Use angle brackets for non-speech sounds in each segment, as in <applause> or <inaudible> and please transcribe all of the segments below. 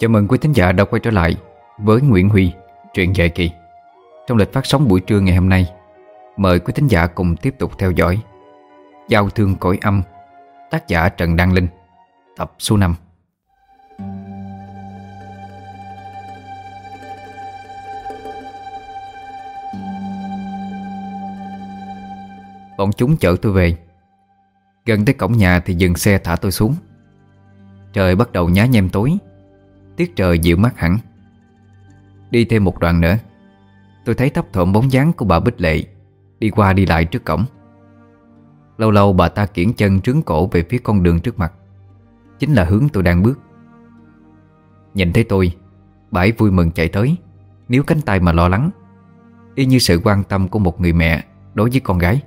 Chào mừng quý thính giả đã quay trở lại với Nguyễn Huy, truyện dài kỳ. Trong lịch phát sóng buổi trưa ngày hôm nay, mời quý thính giả cùng tiếp tục theo dõi Giao thương cõi âm, tác giả Trần Đăng Linh, tập số 5. Bọn chúng chở tôi về Gần tới cổng nhà thì dừng xe thả tôi xuống Trời bắt đầu nhá nhem tối Tiết trời dịu mát hẳn. Đi thêm một đoạn nữa Tôi thấy thấp thộm bóng dáng của bà Bích Lệ Đi qua đi lại trước cổng. Lâu lâu bà ta kiển chân trướng cổ về phía con đường trước mặt Chính là hướng tôi đang bước. Nhìn thấy tôi Bà ấy vui mừng chạy tới Níu cánh tay mà lo lắng Y như sự quan tâm của một người mẹ Đối với con gái.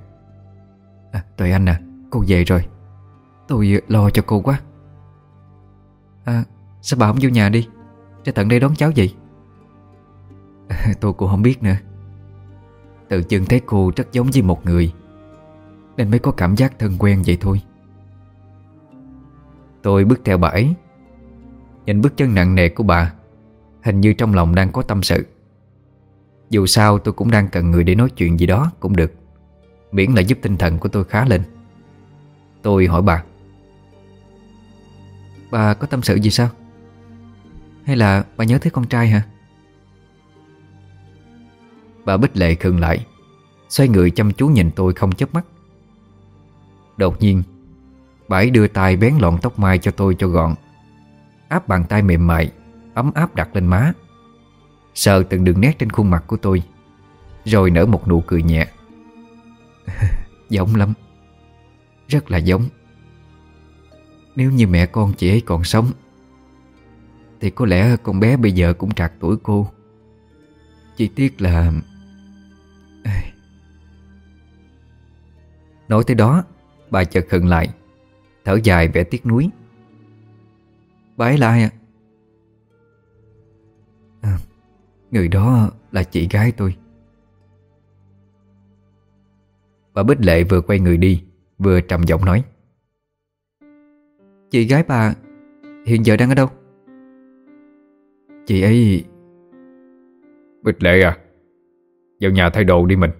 À, Tuệ Anh à Cô về rồi Tôi lo cho cô quá. À sao bà không vô nhà đi? Ra tận đây đón cháu gì <laughs> Tôi cũng không biết nữa. Tự chừng thấy cô rất giống với một người, Nên mới có cảm giác thân quen vậy thôi. Tôi bước theo bà ấy. Nhìn bước chân nặng nề của bà, Hình như trong lòng đang có tâm sự. Dù sao tôi cũng đang cần người để nói chuyện gì đó cũng được. Miễn là giúp tinh thần của tôi khá lên. Tôi hỏi bà. Bà có tâm sự gì sao? Hay là bà nhớ thấy con trai hả? Bà Bích Lệ khừng lại Xoay người chăm chú nhìn tôi không chớp mắt. Đột nhiên Bà ấy đưa tay bén lọn tóc mai cho tôi cho gọn Áp bàn tay mềm mại Ấm áp đặt lên má. Sờ từng đường nét trên khuôn mặt của tôi Rồi nở một nụ cười nhẹ. <laughs> Giống lắm. Rất là giống. Nếu như mẹ con chị ấy còn sống thì có lẽ con bé bây giờ cũng trạc tuổi cô. Chỉ tiếc là Nói tới đó Bà chợt khựng lại Thở dài vẻ tiếc nuối. Bà ấy là ai ạ? À, người đó là chị gái tôi. Bà Bích Lệ vừa quay người đi Vừa trầm giọng nói. Chị gái bà Hiện giờ đang ở đâu? Chị ấy. Bích Lệ à Vào nhà thay đồ đi mình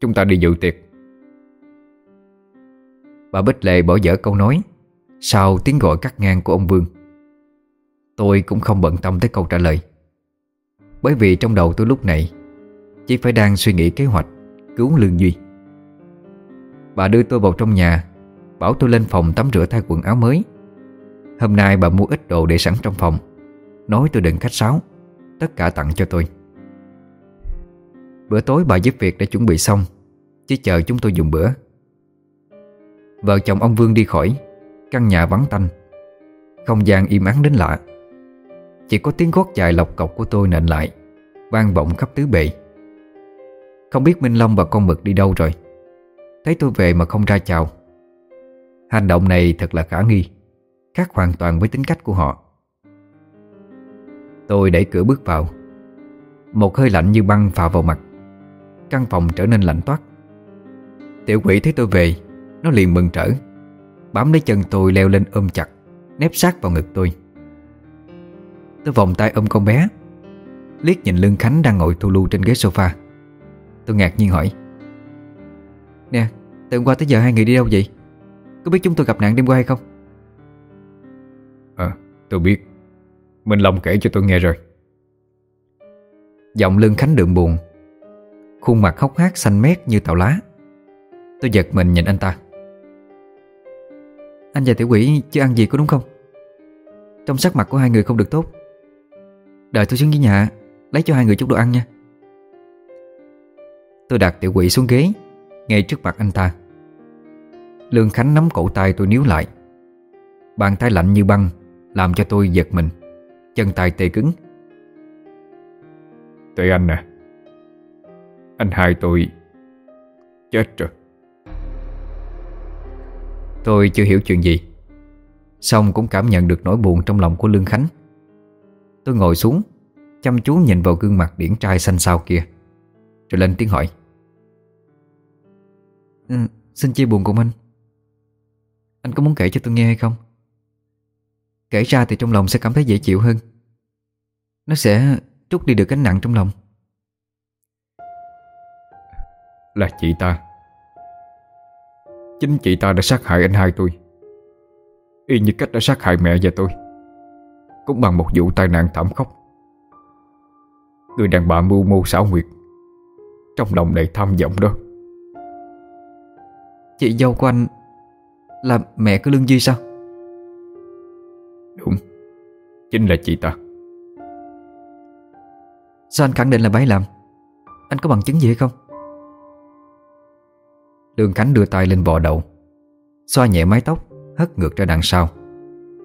Chúng ta đi dự tiệc. Bà Bích Lệ bỏ dở câu nói Sau tiếng gọi cắt ngang của ông Vương. Tôi cũng không bận tâm tới câu trả lời Bởi vì trong đầu tôi lúc này Chỉ phải đang suy nghĩ kế hoạch Cứu Lương Duy. Bà đưa tôi vào trong nhà Bảo tôi lên phòng tắm rửa thay quần áo mới. Hôm nay bà mua ít đồ để sẵn trong phòng Nói tôi đừng khách sáo. Tất cả tặng cho tôi. Bữa tối bà giúp việc đã chuẩn bị xong, Chỉ chờ chúng tôi dùng bữa. Vợ chồng ông Vương đi khỏi, Căn nhà vắng tanh. Không gian im ắng đến lạ. Chỉ có tiếng gót dài lọc cọc của tôi nện lại, vang vọng khắp tứ bề. Không biết Minh Long và con mực đi đâu rồi. Thấy tôi về mà không ra chào. Hành động này thật là khả nghi, Khác hoàn toàn với tính cách của họ. Tôi đẩy cửa bước vào. Một hơi lạnh như băng phà vào mặt. Căn phòng trở nên lạnh toát. Tiểu quỷ thấy tôi về Nó liền mừng trở. Bám lấy chân tôi leo lên ôm chặt Nép sát vào ngực tôi. Tôi vòng tay ôm con bé. Liếc nhìn lưng Khánh đang ngồi thu lưu trên ghế sofa. Tôi ngạc nhiên hỏi. Nè, từ hôm qua tới giờ hai người đi đâu vậy? Có biết chúng tôi gặp nạn đêm qua hay không? À, tôi biết. Minh Long kể cho tôi nghe rồi. Giọng lưng Khánh đượm buồn, Khuôn mặt hốc hác xanh mét như tàu lá. Tôi giật mình nhìn anh ta. Anh và tiểu quỷ chưa ăn gì có đúng không? Trong sắc mặt của hai người không được tốt. Đợi tôi xuống dưới nhà, Lấy cho hai người chút đồ ăn nha. Tôi đặt tiểu quỷ xuống ghế, Ngay trước mặt anh ta. Lương Khánh nắm cổ tay tôi níu lại. Bàn tay lạnh như băng Làm cho tôi giật mình. Chân tay tê cứng. Tuệ anh à Anh hai tôi Chết rồi. Tôi chưa hiểu chuyện gì Xong cũng cảm nhận được nỗi buồn trong lòng của Lương Khánh. Tôi ngồi xuống Chăm chú nhìn vào gương mặt điển trai xanh xao kia Rồi lên tiếng hỏi. Ừ, Xin chia buồn cùng anh. Anh có muốn kể cho tôi nghe hay không? Kể ra thì trong lòng sẽ cảm thấy dễ chịu hơn. Nó sẽ trút đi được gánh nặng trong lòng. Là chị ta. Chính chị ta đã sát hại anh hai tôi. Y như cách đã sát hại mẹ và tôi. Cũng bằng một vụ tai nạn thảm khốc. Người đàn bà mưu mô xảo nguyệt. Trong lòng đầy tham vọng đó. Chị dâu của anh Là mẹ của Lương Duy sao Chính là chị ta. Sao anh khẳng định là bà ấy làm? Anh có bằng chứng gì hay không? Lương Khánh đưa tay lên bò đầu Xoa nhẹ mái tóc Hất ngược ra đằng sau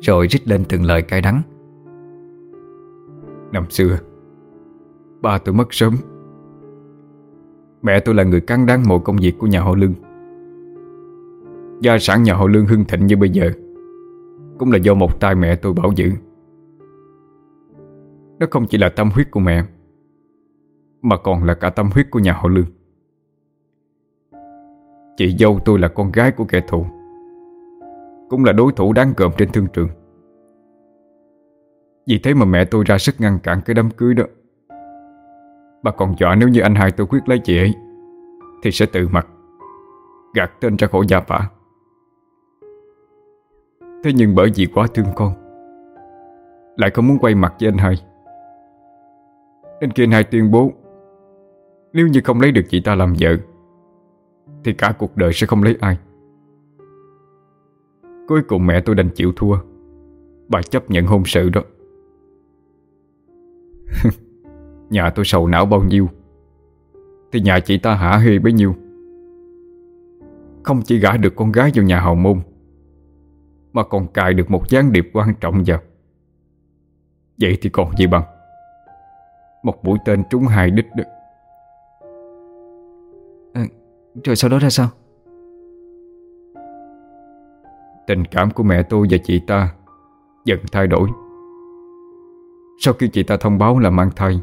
Rồi rít lên từng lời cay đắng. Năm xưa Ba tôi mất sớm. Mẹ tôi là người căng đáng mọi công việc của nhà họ Lương. Gia sản nhà họ Lương hưng thịnh như bây giờ Cũng là do một tay mẹ tôi bảo giữ nó không chỉ là tâm huyết của mẹ, Mà còn là cả tâm huyết của nhà họ Lương Chị dâu tôi là con gái của kẻ thù, Cũng là đối thủ đáng gờm trên thương trường. Vì thế mà mẹ tôi ra sức ngăn cản cái đám cưới đó. Bà còn dọa nếu như anh hai tôi quyết lấy chị ấy, Thì sẽ tự mặt Gạt tên ra khỏi gia phả. Thế nhưng bởi vì quá thương con, Lại không muốn quay mặt với anh hai. Nên kia hai tuyên bố, Nếu như không lấy được chị ta làm vợ, Thì cả cuộc đời sẽ không lấy ai. Cuối cùng mẹ tôi đành chịu thua. Bà chấp nhận hôn sự đó. <laughs> Nhà tôi sầu não bao nhiêu, Thì nhà chị ta hả hê bấy nhiêu. Không chỉ gả được con gái vào nhà hào môn, Mà còn cài được một gián điệp quan trọng vào. Vậy thì còn gì bằng? Một mũi tên trúng hai đích được. À, Rồi sau đó ra sao? Tình cảm của mẹ tôi và chị ta Dần thay đổi. Sau khi chị ta thông báo là mang thai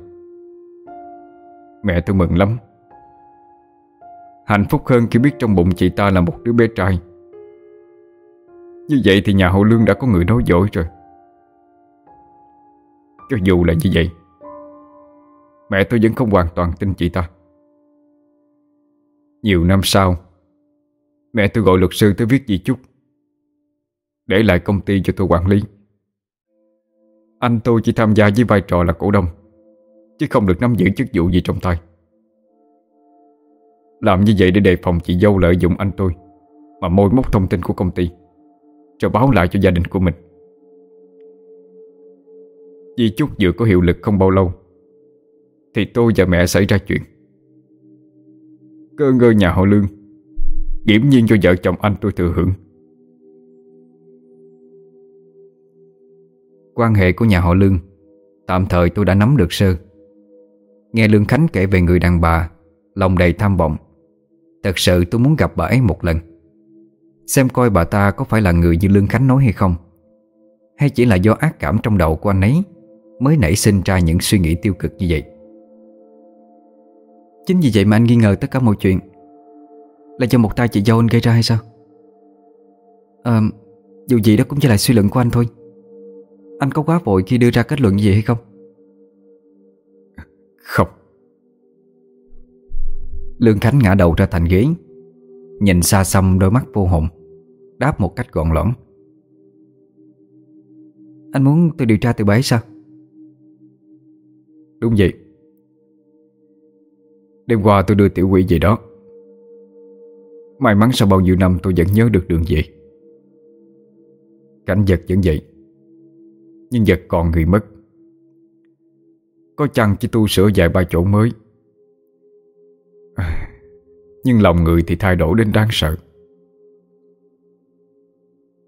Mẹ tôi mừng lắm. Hạnh phúc hơn khi biết trong bụng chị ta là một đứa bé trai. Như vậy thì nhà hậu lương đã có người nói dối rồi. Cho dù là như vậy Mẹ tôi vẫn không hoàn toàn tin chị ta. Nhiều năm sau, Mẹ tôi gọi luật sư tới viết di chúc, Để lại công ty cho tôi quản lý. Anh tôi chỉ tham gia với vai trò là cổ đông, Chứ không được nắm giữ chức vụ gì trong tay. Làm như vậy để đề phòng chị dâu lợi dụng anh tôi Mà môi móc thông tin của công ty Rồi báo lại cho gia đình của mình. Di chúc vừa có hiệu lực không bao lâu thì tôi và mẹ xảy ra chuyện. Cơ ngơ nhà họ Lương. Nghiễm nhiên cho vợ chồng anh tôi thừa hưởng. Quan hệ của nhà họ Lương, Tạm thời tôi đã nắm được sơ. Nghe Lương Khánh kể về người đàn bà, Lòng đầy tham vọng. Thật sự tôi muốn gặp bà ấy một lần. Xem coi bà ta có phải là người như Lương Khánh nói hay không, Hay chỉ là do ác cảm trong đầu của anh ấy Mới nảy sinh ra những suy nghĩ tiêu cực như vậy. Chính vì vậy mà anh nghi ngờ tất cả mọi chuyện. Là do một tay chị dâu anh gây ra hay sao? À, Dù gì đó cũng chỉ là suy luận của anh thôi. Anh có quá vội khi đưa ra kết luận gì hay không? Không. Lương Khánh ngã đầu ra thành ghế. Nhìn xa xăm đôi mắt vô hồn. Đáp một cách gọn lõn. Anh muốn tôi điều tra từ bấy sao? Đúng vậy Đêm qua tôi đưa tiểu quỷ về đó. May mắn sau bao nhiêu năm tôi vẫn nhớ được đường về. Cảnh vật vẫn vậy, Nhưng vật còn người mất. Có chăng chỉ tu sửa vài ba chỗ mới? Nhưng lòng người thì thay đổi đến đáng sợ.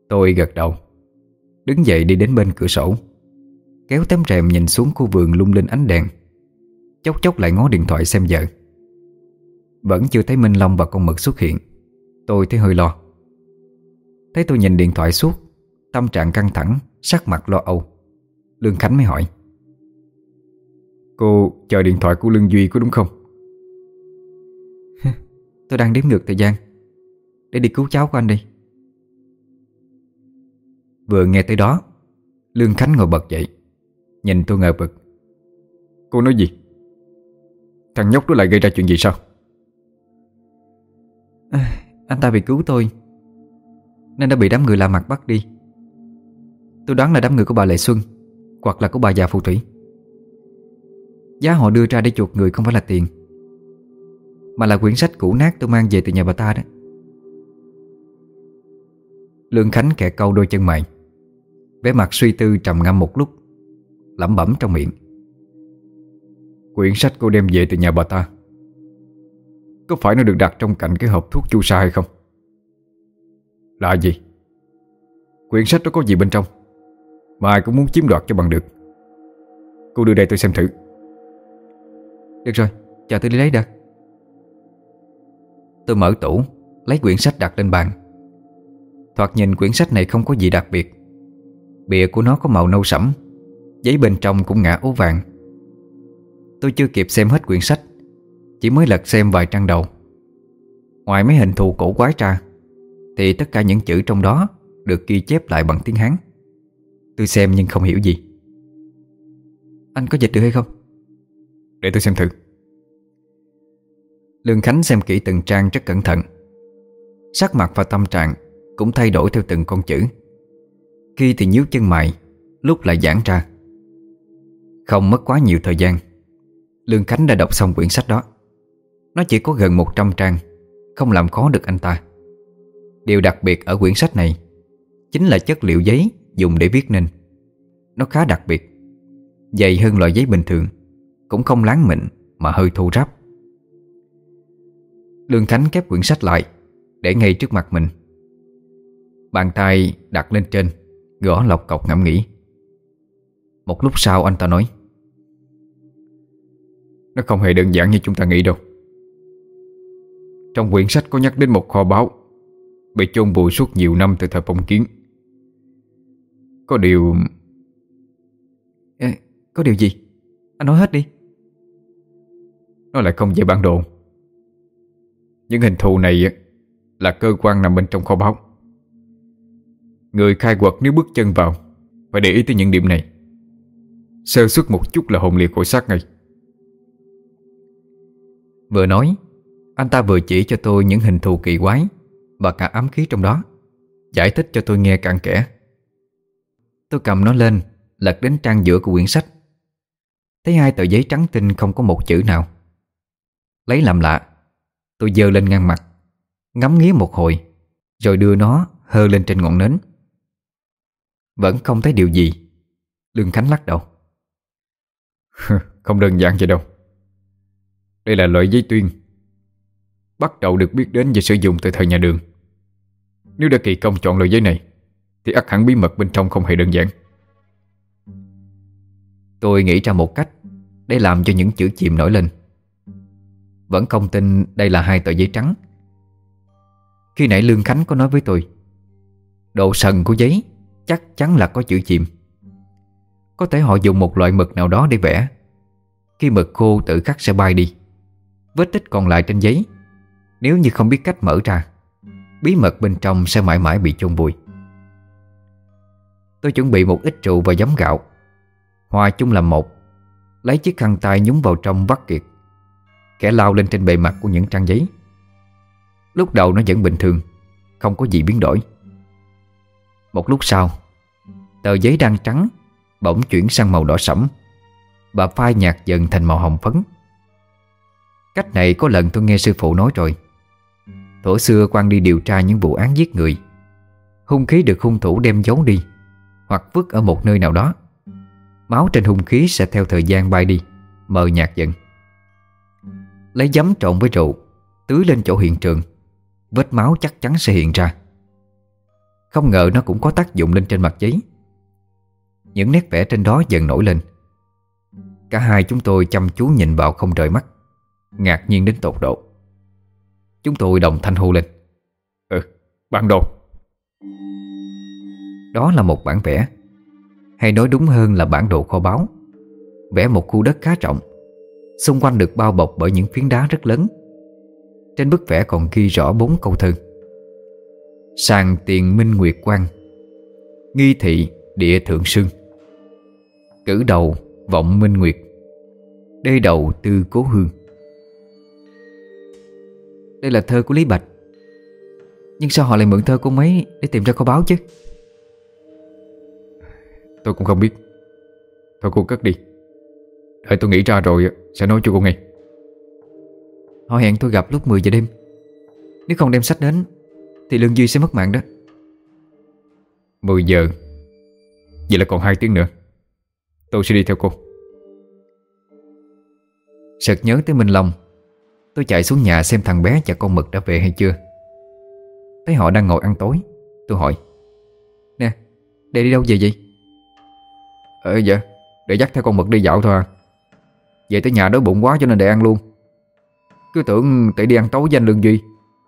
Tôi gật đầu, Đứng dậy đi đến bên cửa sổ, Kéo tấm rèm nhìn xuống khu vườn lung linh ánh đèn, Chốc chốc lại ngó điện thoại xem giờ vẫn chưa thấy Minh Long và con mực xuất hiện. Tôi thấy hơi lo. Thấy tôi nhìn điện thoại suốt Tâm trạng căng thẳng Sắc mặt lo âu. Lương Khánh mới hỏi. Cô chờ điện thoại của Lương Duy có đúng không? <laughs> Tôi đang đếm ngược thời gian. Để đi cứu cháu của anh đi. Vừa nghe tới đó Lương Khánh ngồi bật dậy. Nhìn tôi ngờ vực. Cô nói gì? Thằng nhóc đó lại gây ra chuyện gì sao à, Anh ta bị cứu tôi. Nên đã bị đám người lạ mặt bắt đi. Tôi đoán là đám người của bà Lệ Xuân Hoặc là của bà già phù thủy. Giá họ đưa ra để chuột người không phải là tiền Mà là quyển sách cũ nát tôi mang về từ nhà bà ta đó. Lương Khánh kẹ câu đôi chân mày vẻ mặt suy tư trầm ngâm một lúc lẩm bẩm trong miệng. Quyển sách cô đem về từ nhà bà ta. Có phải nó được đặt trong cạnh cái hộp thuốc chu sa hay không? Là gì? Quyển sách đó có gì bên trong? Mà ai cũng muốn chiếm đoạt cho bằng được. Cô đưa đây tôi xem thử. Được rồi, chờ tôi đi lấy đã. Tôi mở tủ Lấy quyển sách đặt lên bàn. Thoạt nhìn quyển sách này không có gì đặc biệt. Bìa của nó có màu nâu sẫm Giấy bên trong cũng ngã ố vàng. Tôi chưa kịp xem hết quyển sách chỉ mới lật xem vài trang đầu. Ngoài mấy hình thù cổ quái ra, Thì tất cả những chữ trong đó Được ghi chép lại bằng tiếng Hán. Tôi xem nhưng không hiểu gì. Anh có dịch được hay không? Để tôi xem thử. Lương Khánh xem kỹ từng trang rất cẩn thận. Sắc mặt và tâm trạng Cũng thay đổi theo từng con chữ. Khi thì nhíu chân mày, Lúc lại giãn ra. Không mất quá nhiều thời gian, Lương Khánh đã đọc xong quyển sách đó. Nó chỉ có gần 100 trang, Không làm khó được anh ta. Điều đặc biệt ở quyển sách này Chính là chất liệu giấy dùng để viết nên. Nó khá đặc biệt, Dày hơn loại giấy bình thường, Cũng không láng mịn mà hơi thô ráp. Lương Khánh kép quyển sách lại Để ngay trước mặt mình. Bàn tay đặt lên trên, Gõ lọc cọc ngẫm nghĩ. Một lúc sau anh ta nói, nó không hề đơn giản như chúng ta nghĩ đâu. Trong quyển sách có nhắc đến một kho báu Bị chôn vùi suốt nhiều năm từ thời phong kiến. Có điều Ê, Có điều gì? Anh nói hết đi. Nó lại không về bản đồ. Những hình thù này Là cơ quan nằm bên trong kho báu. Người khai quật nếu bước chân vào Phải để ý tới những điểm này. Sơ xuất một chút là hồn liệt khỏi xác ngay Vừa nói anh ta vừa chỉ cho tôi những hình thù kỳ quái Và cả ám khí trong đó. Giải thích cho tôi nghe cặn kẽ. Tôi cầm nó lên, Lật đến trang giữa của quyển sách. Thấy hai tờ giấy trắng tinh không có một chữ nào. Lấy làm lạ, Tôi dơ lên ngang mặt, Ngắm nghía một hồi, Rồi đưa nó hơ lên trên ngọn nến. Vẫn không thấy điều gì. Lương Khánh lắc đầu. <laughs> Không đơn giản vậy đâu. Đây là loại giấy tuyên. Bắt đầu được biết đến và sử dụng từ thời nhà đường. Nếu đã kỳ công chọn loại giấy này, Thì ắt hẳn bí mật bên trong không hề đơn giản. Tôi nghĩ ra một cách Để làm cho những chữ chìm nổi lên. Vẫn không tin đây là hai tờ giấy trắng. Khi nãy Lương Khánh có nói với tôi, Độ sần của giấy Chắc chắn là có chữ chìm. Có thể họ dùng một loại mực nào đó để vẽ. Khi mực khô tự khắc sẽ bay đi, Vết tích còn lại trên giấy nếu như không biết cách mở ra, Bí mật bên trong sẽ mãi mãi bị chôn vùi. Tôi chuẩn bị một ít rượu và giấm gạo. Hòa chung làm một, Lấy chiếc khăn tay nhúng vào trong vắt kiệt, Kẻ lao lên trên bề mặt của những trang giấy. Lúc đầu nó vẫn bình thường, Không có gì biến đổi. Một lúc sau, Tờ giấy đang trắng Bỗng chuyển sang màu đỏ sẫm. Và phai nhạt dần thành màu hồng phấn. Cách này có lần tôi nghe sư phụ nói rồi. Thổ xưa quan đi điều tra những vụ án giết người. Hung khí được hung thủ đem giấu đi, Hoặc vứt ở một nơi nào đó. Máu trên hung khí sẽ theo thời gian bay đi, Mờ nhạt dần. Lấy giấm trộn với rượu, Tưới lên chỗ hiện trường, Vết máu chắc chắn sẽ hiện ra. Không ngờ nó cũng có tác dụng lên trên mặt giấy. Những nét vẽ trên đó dần nổi lên. Cả hai chúng tôi chăm chú nhìn vào không rời mắt, Ngạc nhiên đến tột độ. Chúng tôi đồng thanh hô lên. Ừ, bản đồ Đó là một bản vẽ. Hay nói đúng hơn là bản đồ kho báu. Vẽ một khu đất khá rộng. Xung quanh được bao bọc bởi những phiến đá rất lớn. Trên bức vẽ còn ghi rõ bốn câu thơ. Sàng tiền minh nguyệt quang Nghi thị địa thượng sưng Cử đầu vọng minh nguyệt Đê đầu tư cố hương. Đây là thơ của Lý Bạch. Nhưng sao họ lại mượn thơ của mấy Để tìm ra kho báo chứ? Tôi cũng không biết. Thôi cô cất đi. Đợi tôi nghĩ ra rồi sẽ nói cho cô nghe. Họ hẹn tôi gặp lúc 10 giờ đêm. Nếu không đem sách đến Thì Lương Duy sẽ mất mạng đó. 10 giờ? Vậy là còn 2 tiếng nữa. Tôi sẽ đi theo cô. Sợt nhớ tới Minh Long Tôi chạy xuống nhà xem thằng bé và con mực đã về hay chưa. Thấy họ đang ngồi ăn tối Tôi hỏi Nè, để đi đâu về vậy? Ờ dạ, để dắt theo con mực đi dạo thôi à. Về tới nhà đói bụng quá cho nên để ăn luôn. Cứ tưởng tỷ đi ăn tối với anh Lương Duy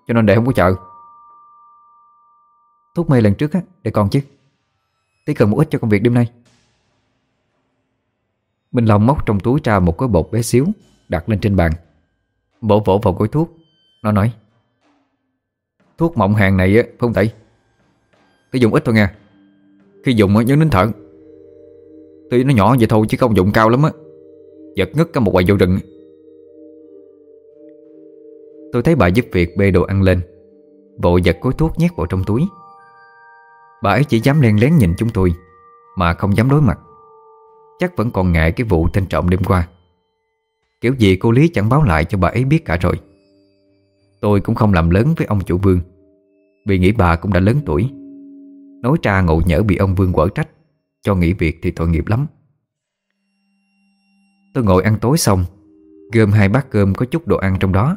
Cho nên để không có chợ. Thuốc mê lần trước á, để còn chứ. Tí cần một ít cho công việc đêm nay. Minh Long móc trong túi ra một cái bột bé xíu Đặt lên trên bàn. Bổ vỗ vào gói thuốc. Nó nói, Thuốc mộng hàng này không tẩy Tôi dùng ít thôi nha. Khi dùng nhớ nín thở. Tuy nó nhỏ vậy thôi chứ không dùng cao lắm á. Giật ngất cả một quầy vô rừng. Tôi thấy bà giúp việc bê đồ ăn lên, Vội giật cối thuốc nhét vào trong túi. Bà ấy chỉ dám len lén nhìn chúng tôi, Mà không dám đối mặt. Chắc vẫn còn ngại cái vụ tên trộm đêm qua. Kiểu gì cô Lý chẳng báo lại cho bà ấy biết cả rồi. Tôi cũng không làm lớn với ông chủ Vương, Vì nghĩ bà cũng đã lớn tuổi. Nói ra ngộ nhỡ bị ông Vương quở trách, Cho nghỉ việc thì tội nghiệp lắm. Tôi ngồi ăn tối xong, Gom hai bát cơm có chút đồ ăn trong đó,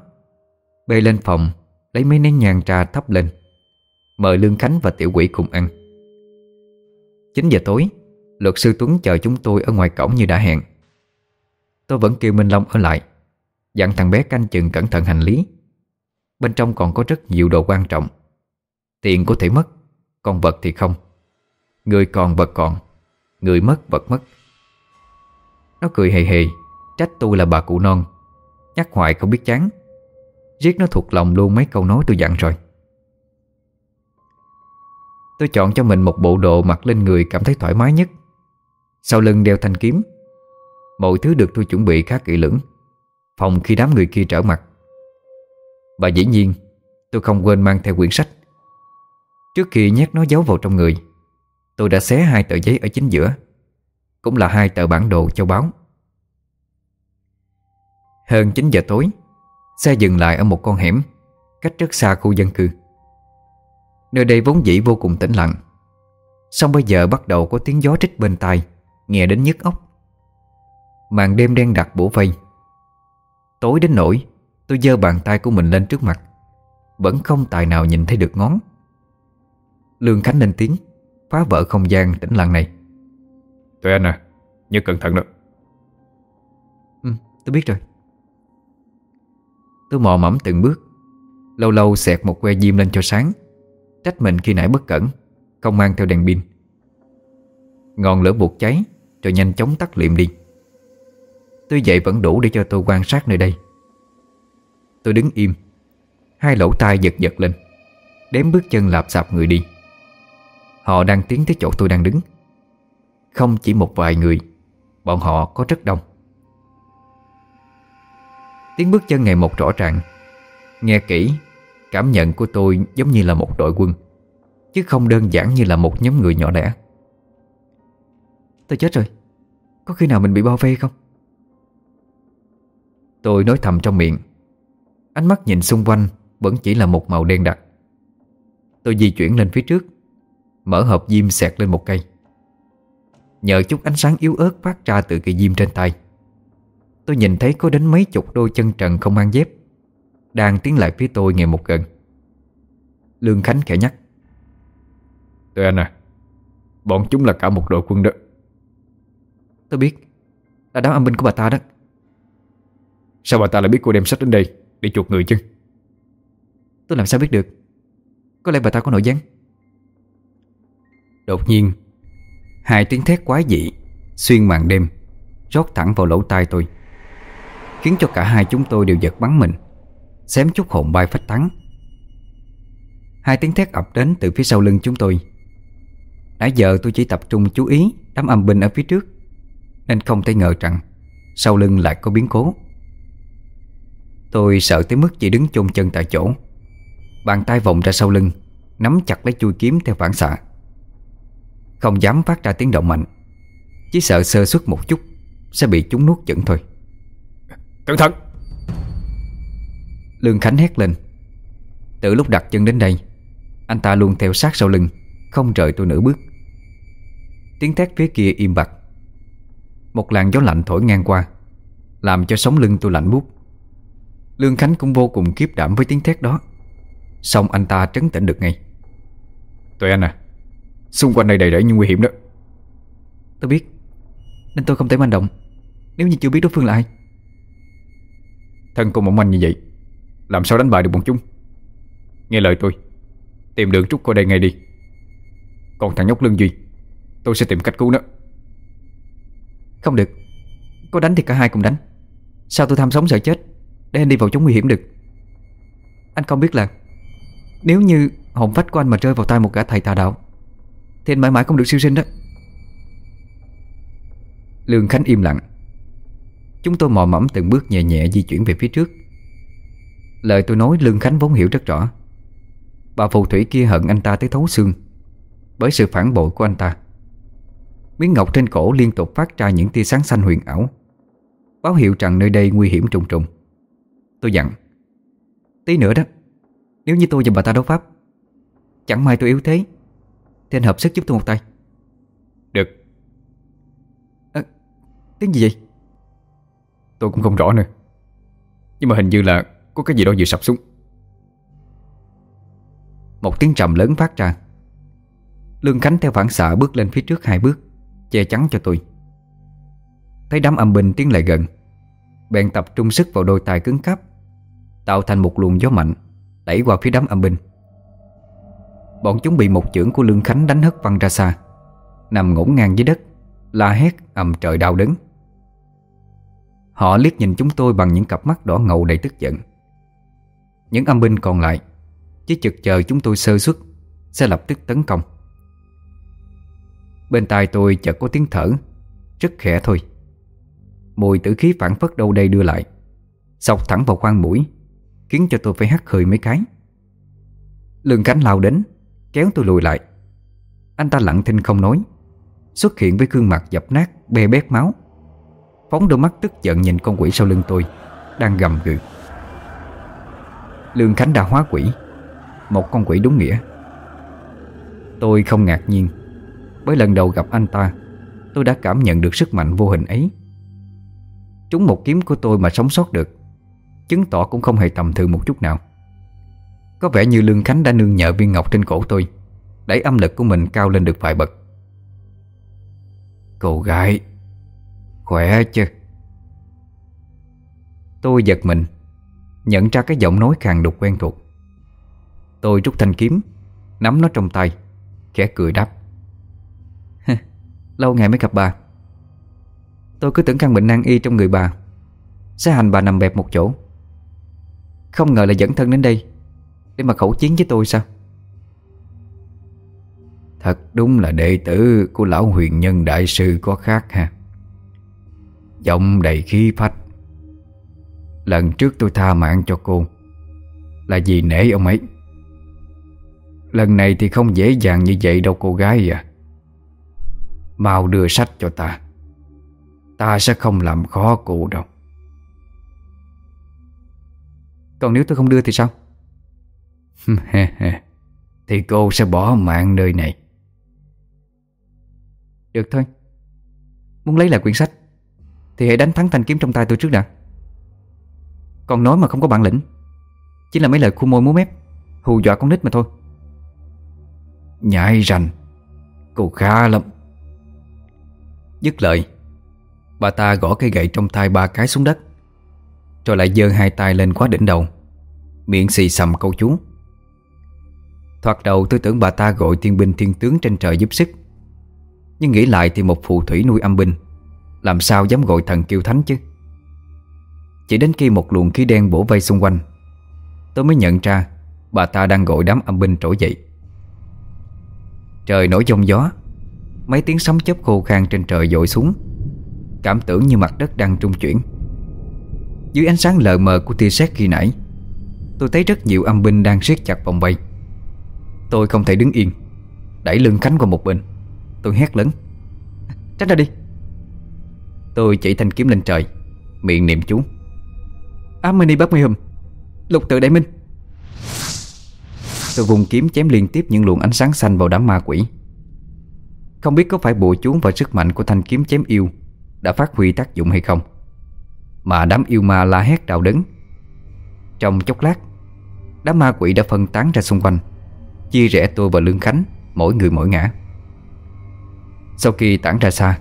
Bê lên phòng, Lấy mấy nén nhang trà thắp lên, Mời Lương Khánh và Tiểu Quỷ cùng ăn. 9 giờ tối, Luật sư Tuấn chờ chúng tôi ở ngoài cổng như đã hẹn. Tôi vẫn kêu Minh Long ở lại, Dặn thằng bé canh chừng cẩn thận hành lý. Bên trong còn có rất nhiều đồ quan trọng. Tiền có thể mất, Còn vật thì không. Người còn vật còn, Người mất vật mất. Nó cười hề hề, Trách tôi là bà cụ non. Nhắc hoài không biết chán. Riết nó thuộc lòng luôn mấy câu nói tôi dặn rồi. Tôi chọn cho mình một bộ đồ mặc lên người cảm thấy thoải mái nhất. Sau lưng đeo thanh kiếm Mọi thứ được tôi chuẩn bị khá kỹ lưỡng. Phòng khi đám người kia trở mặt. Và dĩ nhiên, Tôi không quên mang theo quyển sách. Trước khi nhét nó giấu vào trong người, Tôi đã xé hai tờ giấy ở chính giữa, Cũng là hai tờ bản đồ châu báo. Hơn 9 giờ tối, Xe dừng lại ở một con hẻm Cách rất xa khu dân cư. Nơi đây vốn dĩ vô cùng tĩnh lặng Xong bây giờ bắt đầu có tiếng gió trích bên tai, Nghe đến nhức óc. Màn đêm đen đặc bổ vây. Tối đến nỗi Tôi giơ bàn tay của mình lên trước mặt. Vẫn không tài nào nhìn thấy được ngón. Lương Khánh lên tiếng Phá vỡ không gian tĩnh lặng này. Tụi anh à Nhớ cẩn thận đó. Ừ tôi biết rồi. Tôi mò mẫm từng bước. Lâu lâu xẹt một que diêm lên cho sáng. Trách mình khi nãy bất cẩn Không mang theo đèn pin. Ngọn lửa buộc cháy Rồi nhanh chóng tắt liệm đi Tuy vậy vẫn đủ để cho tôi quan sát nơi đây. Tôi đứng im. Hai lỗ tai giật giật lên. Đếm bước chân lạp sạp người đi. Họ đang tiến tới chỗ tôi đang đứng. Không chỉ một vài người, Bọn họ có rất đông. Tiếng bước chân ngày một rõ ràng. Nghe kỹ, Cảm nhận của tôi giống như là một đội quân, Chứ không đơn giản như là một nhóm người nhỏ lẻ. Tôi chết rồi. Có khi nào mình bị bao vây không? Tôi nói thầm trong miệng. Ánh mắt nhìn xung quanh Vẫn chỉ là một màu đen đặc. Tôi di chuyển lên phía trước Mở hộp diêm xẹt lên một cây. Nhờ chút ánh sáng yếu ớt phát ra từ cây diêm trên tay Tôi nhìn thấy có đến mấy chục đôi chân trần không mang dép Đang tiến lại phía tôi ngày một gần. Lương Khánh khẽ nhắc. Tụi anh à Bọn chúng là cả một đội quân đó. Tôi biết Là đám âm binh của bà ta đó Sao bà ta lại biết cô đem sách đến đây Để chuột người chứ? Tôi làm sao biết được? Có lẽ bà ta có nội gián. Đột nhiên Hai tiếng thét quái dị Xuyên màn đêm Rót thẳng vào lỗ tai tôi Khiến cho cả hai chúng tôi đều giật bắn mình Xém chút hồn bay phách tán. Hai tiếng thét ập đến từ phía sau lưng chúng tôi. Nãy giờ tôi chỉ tập trung chú ý Đám âm binh ở phía trước Nên không thể ngờ rằng Sau lưng lại có biến cố Tôi sợ tới mức chỉ đứng chôn chân tại chỗ. Bàn tay vòng ra sau lưng Nắm chặt lấy chui kiếm theo phản xạ. Không dám phát ra tiếng động mạnh Chỉ sợ sơ suất một chút Sẽ bị chúng nuốt chửng thôi. Cẩn thận! Lương Khánh hét lên. Từ lúc đặt chân đến đây Anh ta luôn theo sát sau lưng Không rời tôi nửa bước. Tiếng thét phía kia im bặt. Một làn gió lạnh thổi ngang qua Làm cho sống lưng tôi lạnh buốt Lương Khánh cũng vô cùng kiếp đảm với tiếng thét đó. Xong anh ta trấn tĩnh được ngay. Tụi anh à Xung quanh đây đầy rẫy nhưng nguy hiểm đó. Tôi biết Nên tôi không thể manh động. Nếu như chưa biết đối phương là ai. Thân cô mỏng manh như vậy Làm sao đánh bại được bọn chúng? Nghe lời tôi Tìm đường trút khỏi đây ngay đi. Còn thằng nhóc Lương Duy Tôi sẽ tìm cách cứu nó. Không được Có đánh thì cả hai cùng đánh. Sao tôi tham sống sợ chết để anh đi vào chỗ nguy hiểm được. Anh không biết là Nếu như hồn phách của anh mà rơi vào tay một gã thầy tà đạo, Thì anh mãi mãi không được siêu sinh đó. Lương Khánh im lặng. Chúng tôi mò mẫm từng bước nhẹ nhẹ di chuyển về phía trước. Lời tôi nói, Lương Khánh vốn hiểu rất rõ. Bà phù thủy kia hận anh ta tới thấu xương Bởi sự phản bội của anh ta. Miếng ngọc trên cổ liên tục phát ra những tia sáng xanh huyền ảo, Báo hiệu rằng nơi đây nguy hiểm trùng trùng. Tôi dặn Tí nữa đó Nếu như tôi và bà ta đấu pháp Chẳng may tôi yếu thế Thì anh hợp sức giúp tôi một tay. Được. À, Tiếng gì vậy? Tôi cũng không rõ nữa Nhưng mà hình như là Có cái gì đó vừa sập xuống. Một tiếng trầm lớn phát ra. Lương Khánh theo phản xạ bước lên phía trước hai bước Che chắn cho tôi. Thấy đám âm binh tiến lại gần Bèn tập trung sức vào đôi tay cứng cáp Tạo thành một luồng gió mạnh, Đẩy qua phía đám âm binh. Bọn chúng bị một chưởng của Lương Khánh đánh hất văng ra xa. Nằm ngổn ngang dưới đất, La hét ầm trời đau đớn. Họ liếc nhìn chúng tôi bằng những cặp mắt đỏ ngầu đầy tức giận. Những âm binh còn lại, Chỉ chực chờ chúng tôi sơ xuất, Sẽ lập tức tấn công. Bên tai tôi chợt có tiếng thở, Rất khẽ thôi. Mùi tử khí phản phất đâu đây đưa lại Sọc thẳng vào khoang mũi Khiến cho tôi phải hắt hơi mấy cái. Lương Khánh lao đến, Kéo tôi lùi lại. Anh ta lặng thinh không nói, Xuất hiện với gương mặt dập nát, Bê bét máu. Phóng đôi mắt tức giận nhìn con quỷ sau lưng tôi, Đang gầm gừ. Lương Khánh đã hóa quỷ, Một con quỷ đúng nghĩa. Tôi không ngạc nhiên, Bởi lần đầu gặp anh ta, Tôi đã cảm nhận được sức mạnh vô hình ấy. Trúng một kiếm của tôi mà sống sót được Chứng tỏ cũng không hề tầm thường một chút nào. Có vẻ như Lương Khánh đã nương nhờ viên ngọc trên cổ tôi, Đẩy âm lực của mình cao lên được vài bậc. Cô gái, Khỏe chứ? Tôi giật mình, Nhận ra cái giọng nói khàn đục quen thuộc. Tôi rút thanh kiếm, Nắm nó trong tay, Khẽ cười đáp. <laughs> Lâu ngày mới gặp bà. Tôi cứ tưởng căn bệnh nan y trong người bà, Sẽ hành bà nằm bẹp một chỗ. Không ngờ là dẫn thân đến đây. Để mà khẩu chiến với tôi sao? Thật đúng là đệ tử của lão huyền nhân đại sư có khác ha. Giọng đầy khí phách. Lần trước tôi tha mạng cho cô. Là vì nể ông ấy. Lần này thì không dễ dàng như vậy đâu cô gái à. Mau đưa sách cho ta. Ta sẽ không làm khó cô đâu. Còn nếu tôi không đưa thì sao? Thì cô sẽ bỏ mạng nơi này. Được thôi. Muốn lấy lại quyển sách, Thì hãy đánh thắng thanh kiếm trong tay tôi trước đã. Còn nói mà không có bản lĩnh, Chỉ là mấy lời khu môi múa mép, Hù dọa con nít mà thôi. Nhãi rành, Cô khá lắm. Dứt lời, Bà ta gõ cây gậy trong tay ba cái xuống đất. Rồi lại giơ hai tay lên quá đỉnh đầu. Miệng xì xầm câu chú. Thoạt đầu tôi tưởng bà ta gọi thiên binh thiên tướng trên trời giúp sức. Nhưng nghĩ lại thì một phù thủy nuôi âm binh, Làm sao dám gọi thần kêu thánh chứ? Chỉ đến khi một luồng khí đen bổ vây xung quanh, Tôi mới nhận ra Bà ta đang gọi đám âm binh trỗi dậy. Trời nổi giông gió, Mấy tiếng sấm chớp khô khan trên trời dội xuống. Cảm tưởng như mặt đất đang trung chuyển. Dưới ánh sáng lờ mờ của tia sét khi nãy, Tôi thấy rất nhiều âm binh đang siết chặt vòng vây. Tôi không thể đứng yên, Đẩy lưng Khánh qua một bên. Tôi hét lớn, Tránh ra đi. Tôi chỉ thanh kiếm lên trời, Miệng niệm chú Amini Bắc Mi Hùm, Lục tự đại minh. Tôi vùng kiếm chém liên tiếp những luồng ánh sáng xanh vào đám ma quỷ. Không biết có phải bùa chú và sức mạnh của thanh kiếm chém yêu Đã phát huy tác dụng hay không. Mà đám yêu ma la hét đau đớn. Trong chốc lát, Đám ma quỷ đã phân tán ra xung quanh, Chia rẽ tôi và Lương Khánh, Mỗi người mỗi ngã. Sau khi tản ra xa,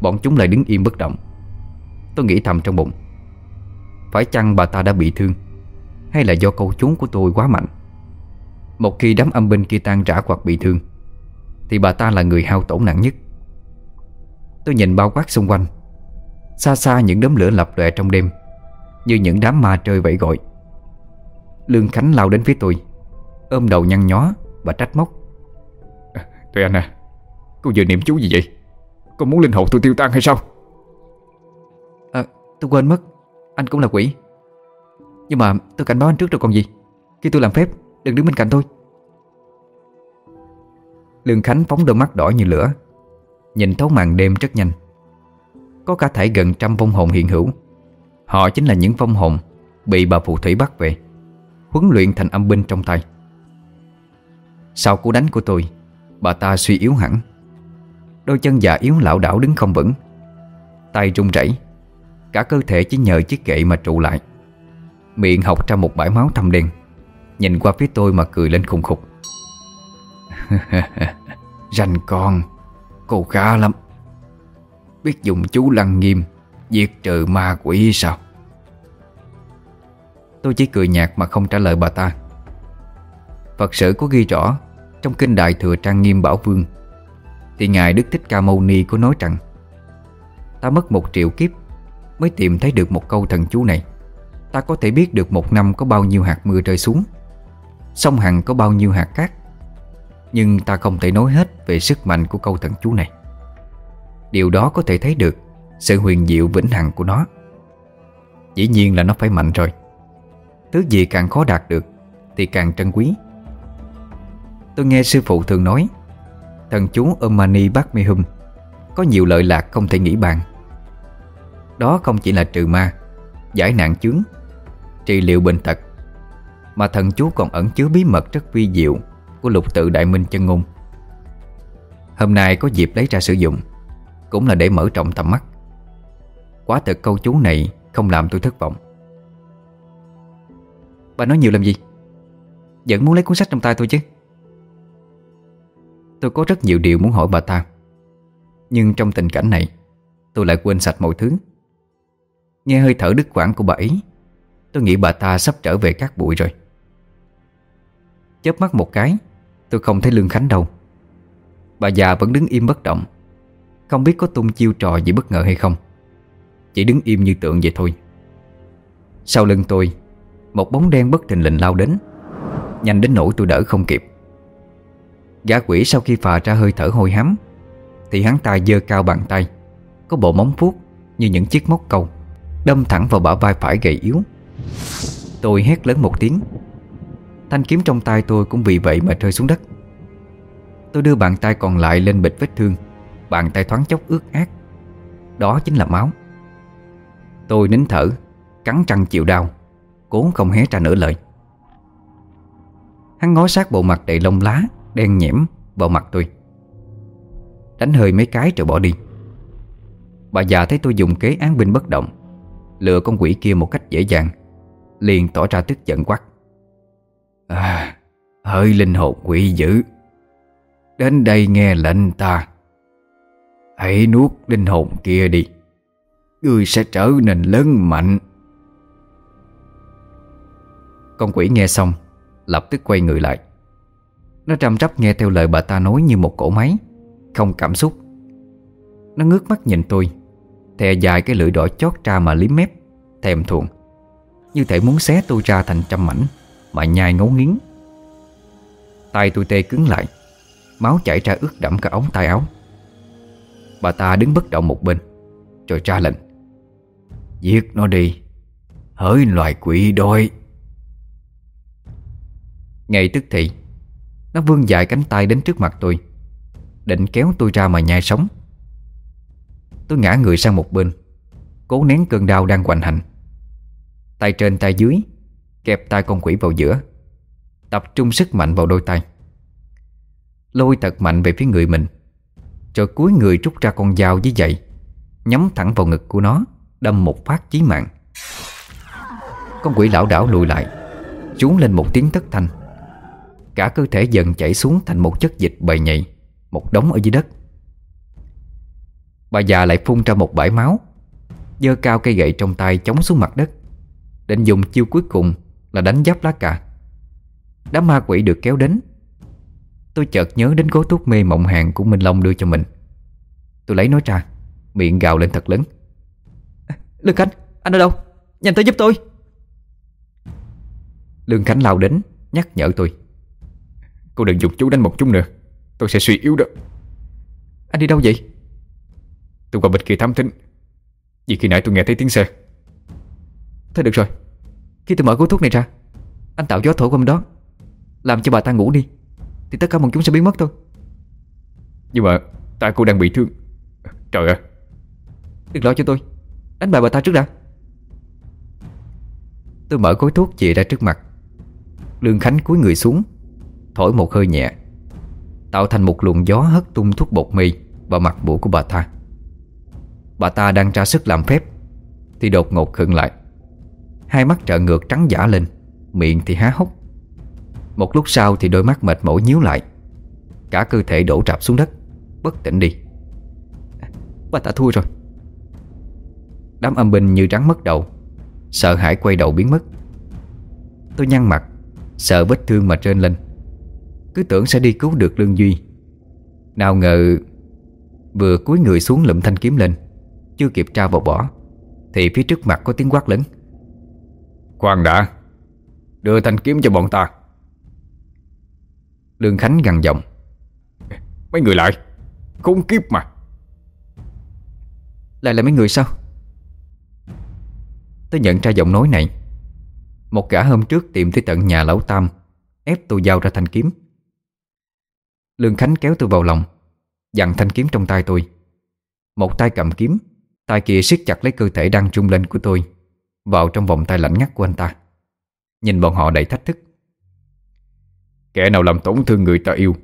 Bọn chúng lại đứng im bất động. Tôi nghĩ thầm trong bụng, Phải chăng bà ta đã bị thương, Hay là do câu chú của tôi quá mạnh? Một khi đám âm binh kia tan rã hoặc bị thương, Thì bà ta là người hao tổn nặng nhất. Tôi nhìn bao quát xung quanh Xa xa những đốm lửa lập lòe trong đêm Như những đám ma trời vẫy gọi. Lương Khánh lao đến phía tôi Ôm đầu nhăn nhó và trách móc. À, Tụi anh à Cô vừa niệm chú gì vậy? Cô muốn linh hồn tôi tiêu tan hay sao? À tôi quên mất Anh cũng là quỷ. Nhưng mà tôi cảnh báo anh trước rồi còn gì. Khi tôi làm phép đừng đứng bên cạnh tôi. Lương Khánh phóng đôi mắt đỏ như lửa Nhìn thấu màn đêm rất nhanh có cả thể gần trăm vong hồn hiện hữu. Họ chính là những vong hồn Bị bà phù thủy bắt về, Huấn luyện thành âm binh trong tay. Sau cú đánh của tôi, Bà ta suy yếu hẳn. Đôi chân già yếu lão đảo đứng không vững. Tay run rẩy, Cả cơ thể chỉ nhờ chiếc kệ mà trụ lại. Miệng học ra một bãi máu thâm đen. Nhìn qua phía tôi mà cười lên khùng khục. <laughs> Rành con, Cô khá lắm. Biết dùng chú lăng nghiêm, Diệt trừ ma quỷ sao? Tôi chỉ cười nhạt mà không trả lời bà ta. Phật sử có ghi rõ, Trong kinh Đại Thừa Trang Nghiêm Bảo Vương, Thì Ngài Đức Thích Ca Mâu Ni có nói rằng, Ta mất một triệu kiếp Mới tìm thấy được một câu thần chú này. Ta có thể biết được một năm có bao nhiêu hạt mưa rơi xuống, Sông Hằng có bao nhiêu hạt cát, Nhưng ta không thể nói hết về sức mạnh của câu thần chú này. Điều đó có thể thấy được Sự huyền diệu vĩnh hằng của nó. Dĩ nhiên là nó phải mạnh rồi. Thứ gì càng khó đạt được Thì càng trân quý. Tôi nghe sư phụ thường nói, Thần chú Omani Bát Mi Hum, Có nhiều lợi lạc không thể nghĩ bàn. Đó không chỉ là trừ ma, Giải nạn chướng, Trị liệu bệnh tật, Mà thần chú còn ẩn chứa bí mật rất vi diệu Của lục tự đại minh chân ngôn. Hôm nay có dịp lấy ra sử dụng. Cũng là để mở rộng tầm mắt. Quá thật, câu chú này Không làm tôi thất vọng. Bà nói nhiều làm gì? Vẫn muốn lấy cuốn sách trong tay tôi chứ? Tôi có rất nhiều điều muốn hỏi bà ta. Nhưng trong tình cảnh này Tôi lại quên sạch mọi thứ. Nghe hơi thở đứt quãng của bà ấy Tôi nghĩ bà ta sắp trở về các bụi rồi. Chớp mắt một cái Tôi không thấy Lương Khánh đâu. Bà già vẫn đứng im bất động. Không biết có tung chiêu trò gì bất ngờ hay không. Chỉ đứng im như tượng vậy thôi. Sau lưng tôi, Một bóng đen bất thình lình lao đến. Nhanh đến nỗi tôi đỡ không kịp. Gã quỷ sau khi phà ra hơi thở hôi hám, Thì hắn ta giơ cao bàn tay. Có bộ móng vuốt như những chiếc móc câu, Đâm thẳng vào bả vai phải gầy yếu. Tôi hét lớn một tiếng. Thanh kiếm trong tay tôi cũng vì vậy mà rơi xuống đất. Tôi đưa bàn tay còn lại lên bịch vết thương. Bàn tay thoáng chốc ướt át. Đó chính là máu. Tôi nín thở, Cắn răng chịu đau, Cố không hé ra nửa lời. Hắn ngó sát bộ mặt đầy lông lá, Đen nhẽm vào mặt tôi. Đánh hơi mấy cái rồi bỏ đi. Bà già thấy tôi dùng kế án binh bất động, Lừa con quỷ kia một cách dễ dàng, Liền tỏ ra tức giận quát. À Hơi linh hồn quỷ dữ. Đến đây nghe lệnh ta. Hãy nuốt linh hồn kia đi. Ngươi sẽ trở nên lớn mạnh. Con quỷ nghe xong, Lập tức quay người lại. Nó trầm trắp nghe theo lời bà ta nói như một cỗ máy, Không cảm xúc. Nó ngước mắt nhìn tôi, Thè dài cái lưỡi đỏ chót ra mà liếm mép, Thèm thuồng. Như thể muốn xé tôi ra thành trăm mảnh, Mà nhai ngấu nghiến. Tay tôi tê cứng lại, Máu chảy ra ướt đẫm cả ống tay áo. Bà ta đứng bất động một bên, Rồi ra lệnh. Giết nó đi, Hỡi loài quỷ đôi. Ngay tức thì, Nó vươn dài cánh tay đến trước mặt tôi, Định kéo tôi ra mà nhai sống. Tôi ngã người sang một bên, Cố nén cơn đau đang hoành hành. Tay trên tay dưới, Kẹp tay con quỷ vào giữa, Tập trung sức mạnh vào đôi tay. Lôi thật mạnh về phía người mình rồi cuối người rút ra con dao với dậy, Nhắm thẳng vào ngực của nó, Đâm một phát chí mạng. Con quỷ lão đảo lùi lại Trú lên một tiếng thất thanh. Cả cơ thể dần chảy xuống thành một chất dịch bầy nhầy, Một đống ở dưới đất. Bà già lại phun ra một bãi máu Dơ cao cây gậy trong tay chống xuống mặt đất, Định dùng chiêu cuối cùng Là đánh giáp lá cà. Đám ma quỷ được kéo đến Tôi chợt nhớ đến gói thuốc mê mộng hàng Của Minh Long đưa cho mình. Tôi lấy nó ra Miệng gào lên thật lớn. Lương Khánh, anh ở đâu? Nhanh tới giúp tôi. Lương Khánh lao đến Nhắc nhở tôi. Cô đừng dùng chú đánh một chút nữa Tôi sẽ suy yếu đó. Anh đi đâu vậy? Tôi qua bịch kia thám thính Vì khi nãy tôi nghe thấy tiếng xe. Thôi được rồi Khi tôi mở gói thuốc này ra Anh tạo gió thổi qua bên đó Làm cho bà ta ngủ đi. Thì tất cả bọn chúng sẽ biến mất thôi. Nhưng mà tại cô đang bị thương. Trời ơi. Đừng lo cho tôi. Đánh bại bà ta trước đã. Tôi mở gói thuốc chìa ra trước mặt. Lương Khánh cúi người xuống Thổi một hơi nhẹ Tạo thành một luồng gió hất tung thuốc bột mì Vào mặt mũi của bà ta. Bà ta đang ra sức làm phép Thì đột ngột khựng lại. Hai mắt trợ ngược trắng giả lên Miệng thì há hốc một lúc sau thì đôi mắt mệt mỏi nhíu lại. Cả cơ thể đổ rạp xuống đất, Bất tỉnh đi. Bà ta thua rồi. Đám âm binh như rắn mất đầu, Sợ hãi quay đầu biến mất. Tôi nhăn mặt, Sợ vết thương mà trên lên. Cứ tưởng sẽ đi cứu được Lương Duy. Nào ngờ, Vừa cúi người xuống lụm thanh kiếm lên, Chưa kịp tra vào bỏ Thì phía trước mặt có tiếng quát lớn. Khoan đã, Đưa thanh kiếm cho bọn ta. Lương Khánh gằn giọng. Mấy người lại Khốn kiếp mà. Lại là mấy người sao? Tôi nhận ra giọng nói này. Một gã hôm trước tìm tới tận nhà lão Tam Ép tôi giao ra thanh kiếm. Lương Khánh kéo tôi vào lòng Dặn thanh kiếm trong tay tôi. Một tay cầm kiếm Tay kia siết chặt lấy cơ thể đang trung lên của tôi Vào trong vòng tay lạnh ngắt của anh ta. Nhìn bọn họ đầy thách thức Kẻ nào làm tổn thương người ta yêu.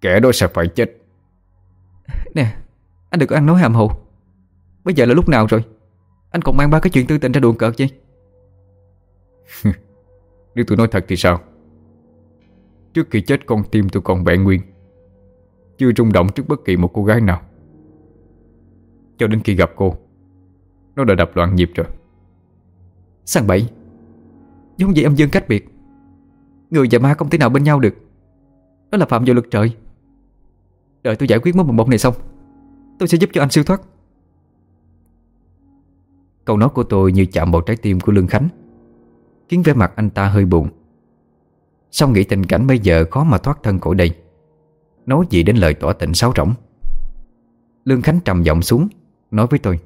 Kẻ đó sẽ phải chết. Nè Anh đừng có ăn nói hàm hồ. Bây giờ là lúc nào rồi? Anh còn mang ba cái chuyện tư tình ra đùa cợt vậy? Nếu tôi nói thật thì sao? Trước khi chết con tim tôi còn vẹn nguyên. Chưa rung động trước bất kỳ một cô gái nào. Cho đến khi gặp cô Nó đã đập loạn nhịp rồi. Sang bậy. Giống vậy âm dương cách biệt Người và ma không thể nào bên nhau được. Đó là phạm vào luật trời. Đợi tôi giải quyết mối bồng bột này xong, Tôi sẽ giúp cho anh siêu thoát. Câu nói của tôi như chạm vào trái tim của Lương Khánh, Khiến vẻ mặt anh ta hơi buồn. Xong nghĩ tình cảnh bây giờ khó mà thoát thân khỏi đây, Nói gì đến lời tỏ tình sáo rỗng. Lương Khánh trầm giọng xuống, Nói với tôi.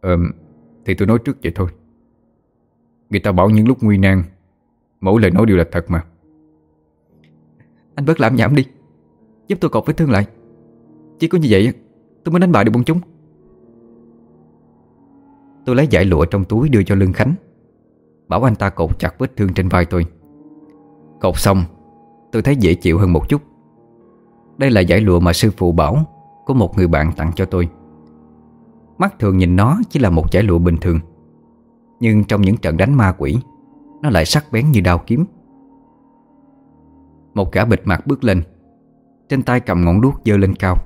Ờm, Thì tôi nói trước vậy thôi. Người ta bảo những lúc nguy nan Mỗi lời nói đều là thật mà. Anh bớt làm nhảm đi. Giúp tôi cột vết thương lại. Chỉ có như vậy, tôi mới đánh bại được bọn chúng. Tôi lấy giải lụa trong túi đưa cho Lương Khánh. Bảo anh ta cột chặt vết thương trên vai tôi. Cột xong, Tôi thấy dễ chịu hơn một chút. Đây là giải lụa mà sư phụ bảo Của một người bạn tặng cho tôi. Mắt thường nhìn nó chỉ là một giải lụa bình thường. Nhưng trong những trận đánh ma quỷ nó lại sắc bén như đao kiếm. Một gã bịt mặt bước lên Trên tay cầm ngọn đuốc dơ lên cao.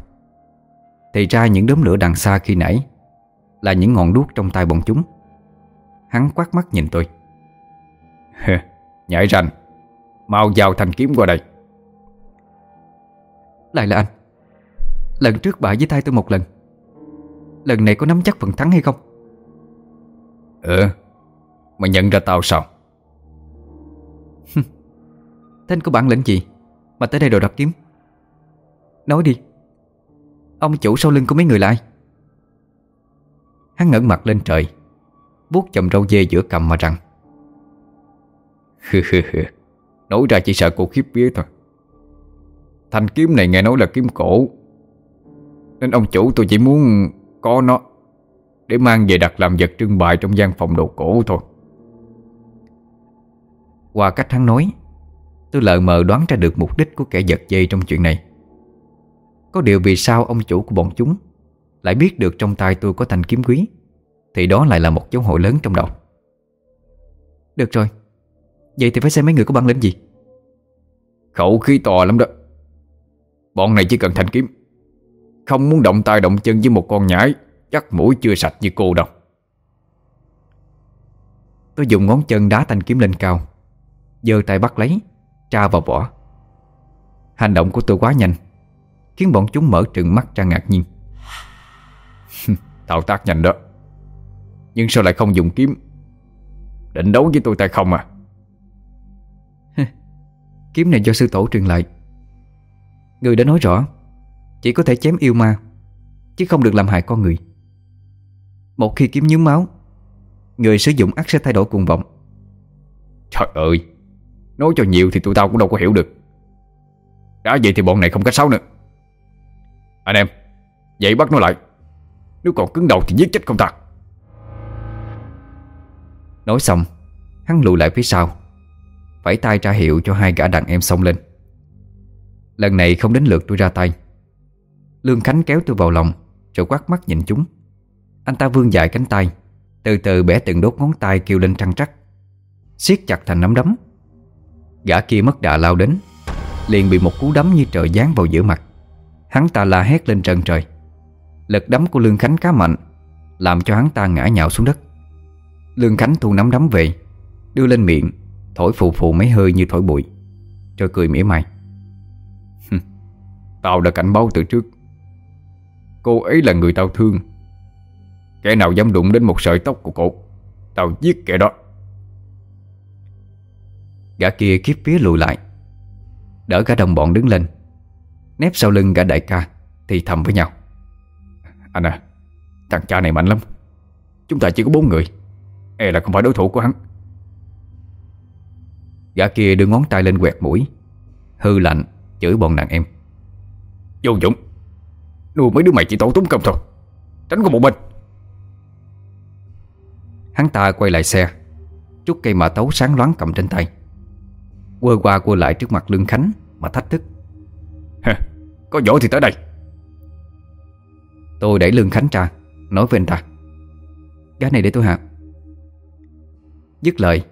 Thì ra những đốm lửa đằng xa khi nãy Là những ngọn đuốc trong tay bọn chúng. Hắn quát mắt nhìn tôi. Nhảy ranh Mau giao thanh kiếm qua đây. Lại là anh. Lần trước bại với tay tôi một lần. Lần này có nắm chắc phần thắng hay không? Ừ Mà nhận ra tao sao Thế anh có bản lĩnh gì Mà tới đây đồ đập kiếm? Nói đi. Ông chủ sau lưng của mấy người là ai? Hắn ngẩng mặt lên trời, vuốt chầm râu dê giữa cầm mà rằng Nói ra chỉ sợ cô khiếp vía thôi. Thanh kiếm này nghe nói là kiếm cổ, Nên ông chủ tôi chỉ muốn có nó Để mang về đặt làm vật trưng bày trong gian phòng đồ cổ thôi. Qua cách hắn nói Tôi lờ mờ đoán ra được mục đích của kẻ giật dây trong chuyện này. Có điều vì sao ông chủ của bọn chúng Lại biết được trong tay tôi có thanh kiếm quý Thì đó lại là một dấu hội lớn trong đầu. Được rồi. Vậy thì phải xem mấy người có băng lĩnh gì. Khẩu khí to lắm đó. Bọn này chỉ cần thanh kiếm. Không muốn động tay động chân với một con nhãi Chắc mũi chưa sạch như cô đâu. Tôi dùng ngón chân đá thanh kiếm lên cao giơ tay bắt lấy Tra vào vỏ. Hành động của tôi quá nhanh, Khiến bọn chúng mở trừng mắt ra ngạc nhiên. Thao tác nhanh đó. Nhưng sao lại không dùng kiếm? Định đấu với tôi tay không à? Kiếm này do sư tổ truyền lại. Người đã nói rõ, Chỉ có thể chém yêu ma, Chứ không được làm hại con người. Một khi kiếm nhúm máu, Người sử dụng ắt sẽ thay đổi cuồng vọng. Trời ơi! Nói cho nhiều thì tụi tao cũng đâu có hiểu được. Đã vậy thì bọn này không cách xấu nữa. Anh em, Vậy bắt nó lại. Nếu còn cứng đầu thì giết chết không ta. Nói xong, Hắn lùi lại phía sau Phải tay ra hiệu cho hai gã đàn em xông lên. Lần này không đến lượt tôi ra tay. Lương Khánh kéo tôi vào lòng, Rồi quát mắt nhìn chúng. Anh ta vươn dài cánh tay, Từ từ bẻ từng đốt ngón tay kêu lên trăng trắc, siết chặt thành nắm đấm. Gã kia mất đà lao đến, Liền bị một cú đấm như trời giáng vào giữa mặt. Hắn ta la hét lên trần trời. Lực đấm của Lương Khánh khá mạnh, Làm cho hắn ta ngã nhào xuống đất. Lương Khánh thu nắm đấm về, Đưa lên miệng, Thổi phù phù mấy hơi như thổi bụi, Rồi cười mỉa mai. Tao đã cảnh báo từ trước. Cô ấy là người tao thương. Kẻ nào dám đụng đến một sợi tóc của cô, Tao giết kẻ đó. Gã kia kiếp phía lùi lại. Đỡ cả đồng bọn đứng lên. Nép sau lưng gã đại ca Thì thầm với nhau. Anh à Thằng cha này mạnh lắm. Chúng ta chỉ có bốn người. E là không phải đối thủ của hắn. Gã kia đưa ngón tay lên quẹt mũi. Hư lạnh chửi bọn đàn em. Vô Dũng Nuôi mấy đứa mày chỉ tổ túng công thôi. Tránh có một bên. Hắn ta quay lại xe. Chút cây mã tấu sáng loáng cầm trên tay. Quơ qua quơ lại trước mặt Lương Khánh Mà thách thức. Có võ thì tới đây. Tôi đẩy Lương Khánh ra Nói với anh ta. Cái này để tôi hạt Dứt lời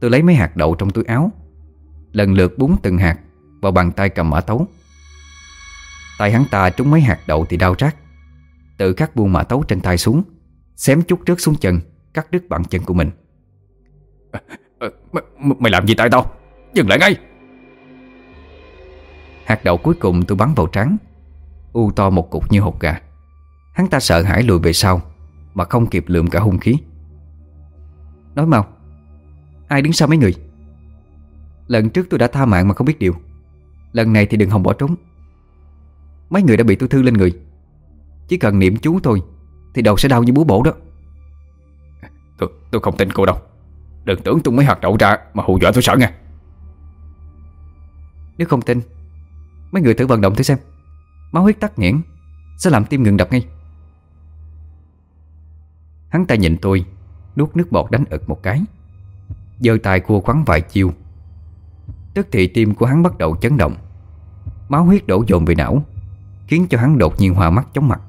Tôi lấy mấy hạt đậu trong túi áo Lần lượt búng từng hạt Vào bàn tay cầm mã tấu. Tay hắn ta trúng mấy hạt đậu thì đau rát Tự khắc buông mã tấu trên tay xuống Xém chút rớt xuống chân Cắt đứt bàn chân của mình. À, à, mày, mày làm gì tại tao Dừng lại ngay. Hạt đậu cuối cùng tôi bắn vào trắng U to một cục như hột gà. Hắn ta sợ hãi lùi về sau Mà không kịp lượm cả hung khí. Nói mau Ai đứng sau mấy người? Lần trước tôi đã tha mạng mà không biết điều. Lần này thì đừng hòng bỏ trốn. Mấy người đã bị tôi thư lên người. Chỉ cần niệm chú thôi Thì đầu sẽ đau như búa bổ đó. Tôi, tôi không tin cô đâu. Đừng tưởng tung mấy hạt đậu ra Mà hù dọa tôi sợ nha nếu không tin Mấy người thử vận động thử xem. Máu huyết tắc nghẽn Sẽ làm tim ngừng đập ngay. Hắn ta nhìn tôi Nuốt nước bọt đánh ực một cái. Giơ tay cua khoắn vài chiêu. Tức thì tim của hắn bắt đầu chấn động. Máu huyết đổ dồn về não Khiến cho hắn đột nhiên hòa mắt chóng mặt.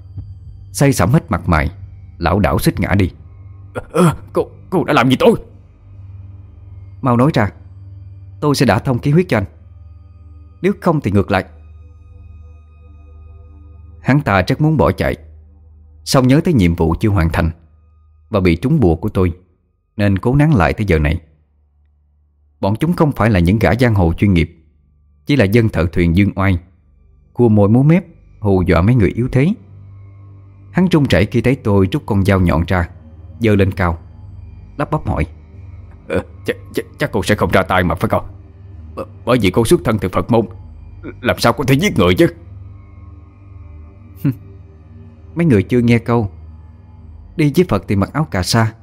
Say sẩm hết mặt mày Lão đảo xích ngã đi. À, Cô cô đã làm gì tôi? Mau nói ra Tôi sẽ đã thông khí huyết cho anh nếu không thì ngược lại. Hắn ta rất muốn bỏ chạy Xong nhớ tới nhiệm vụ chưa hoàn thành Và bị trúng bùa của tôi Nên cố nán lại tới giờ này. Bọn chúng không phải là những gã giang hồ chuyên nghiệp Chỉ là dân thợ thuyền dương oai Cua môi múa mép Hù dọa mấy người yếu thế. Hắn trung chảy khi thấy tôi rút con dao nhọn ra giơ lên cao Lắp bắp hỏi ờ, chắc, chắc, chắc cô sẽ không ra tay mà phải không? Bởi vì cô xuất thân từ Phật môn, Làm sao có thể giết người chứ? <laughs> Mấy người chưa nghe câu, Đi với Phật thì mặc áo cà sa,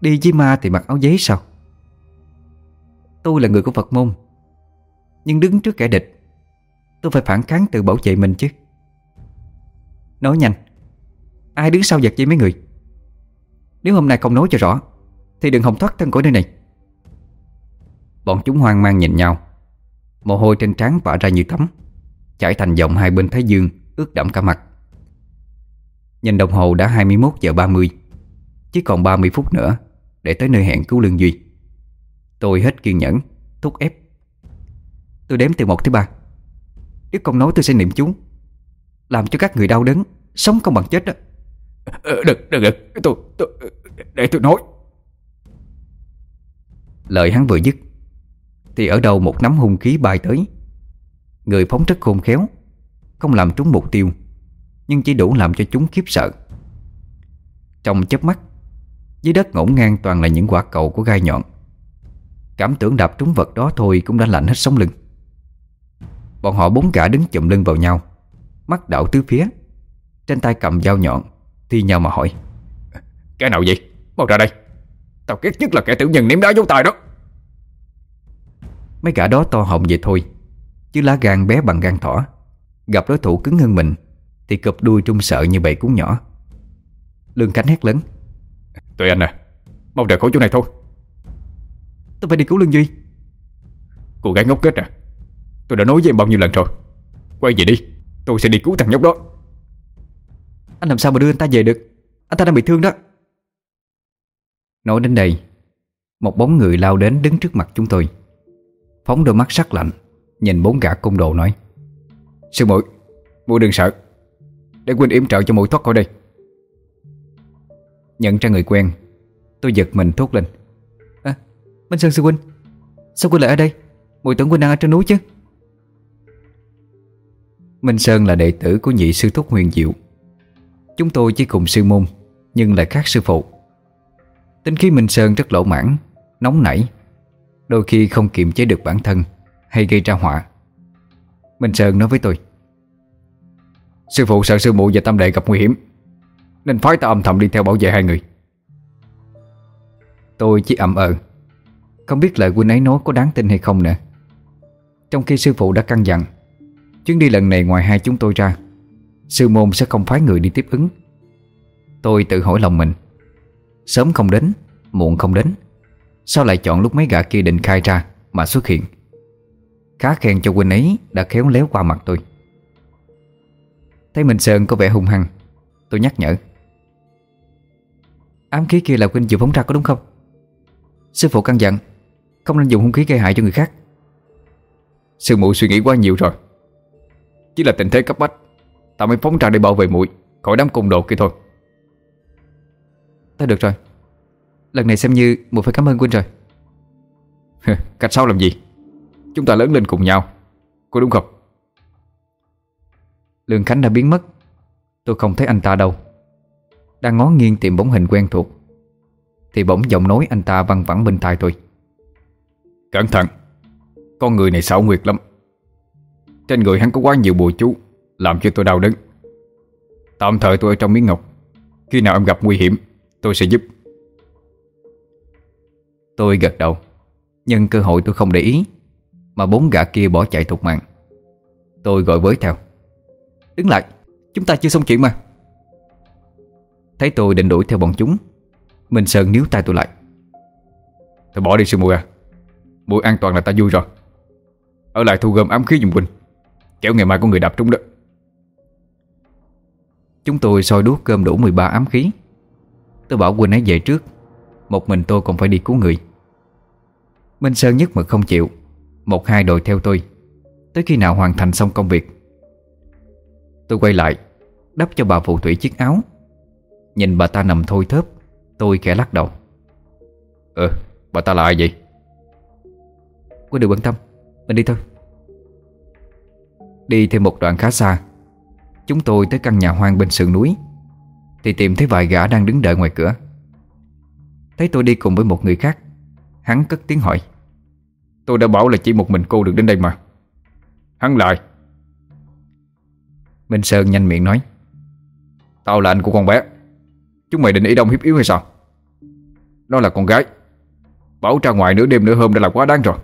Đi với ma thì mặc áo giấy sao? Tôi là người của Phật môn, Nhưng đứng trước kẻ địch, Tôi phải phản kháng tự bảo vệ mình chứ. Nói nhanh, Ai đứng sau giật dây mấy người? Nếu hôm nay không nói cho rõ, Thì đừng hòng thoát thân khỏi nơi này. Bọn chúng hoang mang nhìn nhau. Mồ hôi trên trán vã ra như tắm Chảy thành dòng hai bên thái dương Ướt đẫm cả mặt. Nhìn đồng hồ đã 21 giờ 30 Chỉ còn 30 phút nữa Để tới nơi hẹn cứu Lương Duy. Tôi hết kiên nhẫn Thúc ép. Tôi đếm từ 1 tới 3 Nếu không nói tôi sẽ niệm chú Làm cho các người đau đớn Sống không bằng chết đó. Đừng, đừng, đừng tôi, tôi, Để tôi nói. Lời hắn vừa dứt thì ở đâu một nắm hung khí bay tới? Người phóng rất khôn khéo, Không làm trúng mục tiêu, Nhưng chỉ đủ làm cho chúng khiếp sợ. Trong chớp mắt, Dưới đất ngổn ngang toàn là những quả cầu của gai nhọn. Cảm tưởng đạp trúng vật đó thôi Cũng đã lạnh hết sống lưng. Bọn họ bốn cả đứng chụm lưng vào nhau, Mắt đảo tứ phía. Trên tay cầm dao nhọn Thi nhau mà hỏi Cái nào vậy? Mau ra đây. Tao ghét nhất là kẻ tiểu nhân ném đá vô tài đó. Mấy cả đó to họng vậy thôi Chứ lá gan bé bằng gan thỏ. Gặp đối thủ cứng hơn mình Thì cụp đuôi trung sợ như bầy cún nhỏ. Lương Khánh hét lớn. Tụi anh à Mau rời khỏi chỗ này thôi. Tôi phải đi cứu Lương Duy. Cô gái ngốc kết à Tôi đã nói với em bao nhiêu lần rồi. Quay về đi Tôi sẽ đi cứu thằng nhóc đó. Anh làm sao mà đưa anh ta về được? Anh ta đang bị thương đó. Nói đến đây Một bóng người lao đến đứng trước mặt chúng tôi Phóng đôi mắt sắc lạnh, Nhìn bốn gã côn đồ nói, Sư muội muội đừng sợ. Để Quynh yểm trợ cho muội thoát khỏi đây. Nhận ra người quen, Tôi giật mình thốt lên À Minh Sơn sư huynh, Sao Quynh lại ở đây? Mùi tưởng Quynh đang ở trên núi chứ? Minh Sơn là đệ tử của nhị sư thúc huyền diệu. Chúng tôi chỉ cùng sư môn, Nhưng lại khác sư phụ. Tính khí Minh Sơn rất lỗ mãn, Nóng nảy Đôi khi không kiềm chế được bản thân Hay gây ra họa. Minh Sơn nói với tôi, Sư phụ sợ sư muội và tâm đệ gặp nguy hiểm, Nên phái ta âm thầm đi theo bảo vệ hai người. Tôi chỉ ậm ờ Không biết lời huynh ấy nói có đáng tin hay không nữa. Trong khi sư phụ đã căn dặn, Chuyến đi lần này ngoài hai chúng tôi ra, Sư môn sẽ không phái người đi tiếp ứng. Tôi tự hỏi lòng mình, Sớm không đến, Muộn không đến Sao lại chọn lúc mấy gã kia định khai ra Mà xuất hiện? Khá khen cho huynh ấy đã khéo léo qua mặt tôi. Thấy Minh Sơn có vẻ hung hăng, Tôi nhắc nhở. Ám khí kia là huynh vừa phóng ra có đúng không? Sư phụ căn dặn, Không nên dùng hung khí gây hại cho người khác. Sư muội suy nghĩ quá nhiều rồi. Chỉ là tình thế cấp bách, Ta mới phóng ra để bảo vệ muội Khỏi đám cung đồ kia thôi. Ta được rồi. Lần này xem như một phải cảm ơn Quynh rồi. <laughs> Cách sau làm gì? Chúng ta lớn lên cùng nhau. Có đúng không? Lương Khánh đã biến mất. Tôi không thấy anh ta đâu. Đang ngó nghiêng tìm bóng hình quen thuộc. Thì bỗng giọng nói anh ta văng vẳng bên tai tôi. Cẩn thận. Con người này xảo nguyệt lắm. Trên người hắn có quá nhiều bùa chú, Làm cho tôi đau đớn. Tạm thời tôi ở trong miếng ngọc. Khi nào em gặp nguy hiểm, Tôi sẽ giúp. Tôi gật đầu, Nhưng cơ hội tôi không để ý, Mà bốn gã kia bỏ chạy thục mạng. Tôi gọi với theo, Đứng lại, Chúng ta chưa xong chuyện mà. Thấy tôi định đuổi theo bọn chúng Minh Sơn níu tay tôi lại. Thôi bỏ đi sư mùi à Mùi an toàn là ta vui rồi. Ở lại thu gom ám khí dùng quỳnh, Kéo ngày mai có người đạp trúng đó. Chúng tôi soi đuốc cơm đủ 13 ám khí. Tôi bảo Quỳnh ấy về trước một mình tôi còn phải đi cứu người. Minh Sơn nhất mực không chịu. Một hai đội theo tôi. Tới khi nào hoàn thành xong công việc? Tôi quay lại Đắp cho bà phù thủy chiếc áo. Nhìn bà ta nằm thôi thớp Tôi khẽ lắc đầu. Ờ, bà ta là ai vậy? Cô đừng bận tâm Mình đi thôi. Đi thêm một đoạn khá xa Chúng tôi tới căn nhà hoang bên sườn núi. Thì tìm thấy vài gã đang đứng đợi ngoài cửa. Thấy tôi đi cùng với một người khác, Hắn cất tiếng hỏi. Tôi đã bảo là chỉ một mình cô được đến đây mà. Hắn lại. Minh Sơn nhanh miệng nói. Tao là anh của con bé. Chúng mày định ý đông hiếp yếu hay sao? Nó là con gái. Bảo ra ngoài nửa đêm nửa hôm đã là quá đáng rồi.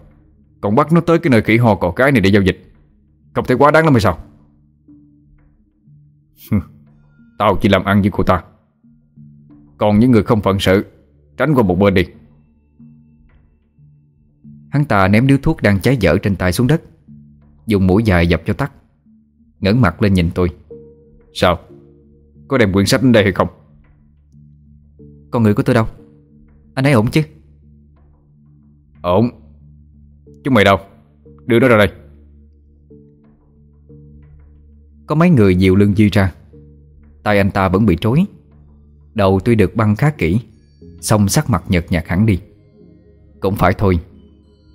Còn bắt nó tới cái nơi khỉ ho cò cái này để giao dịch. Không thể quá đáng lắm hay sao? <laughs> Tao chỉ làm ăn với cô ta. Còn những người không phận sự Tránh qua một bên đi. Hắn ta ném điếu thuốc đang cháy dở trên tay xuống đất. Dùng mũi dài dập cho tắt. Ngẩng mặt lên nhìn tôi. Sao? Có đem quyển sách đến đây hay không? Con người của tôi đâu? Anh ấy ổn chứ? Ổn. Chúng mày đâu? Đưa nó ra đây. Có mấy người dìu lưng Duy ra. Tay anh ta vẫn bị trối Đầu tuy được băng khá kỹ Xong sắc mặt nhợt nhạt hẳn đi. Cũng phải thôi,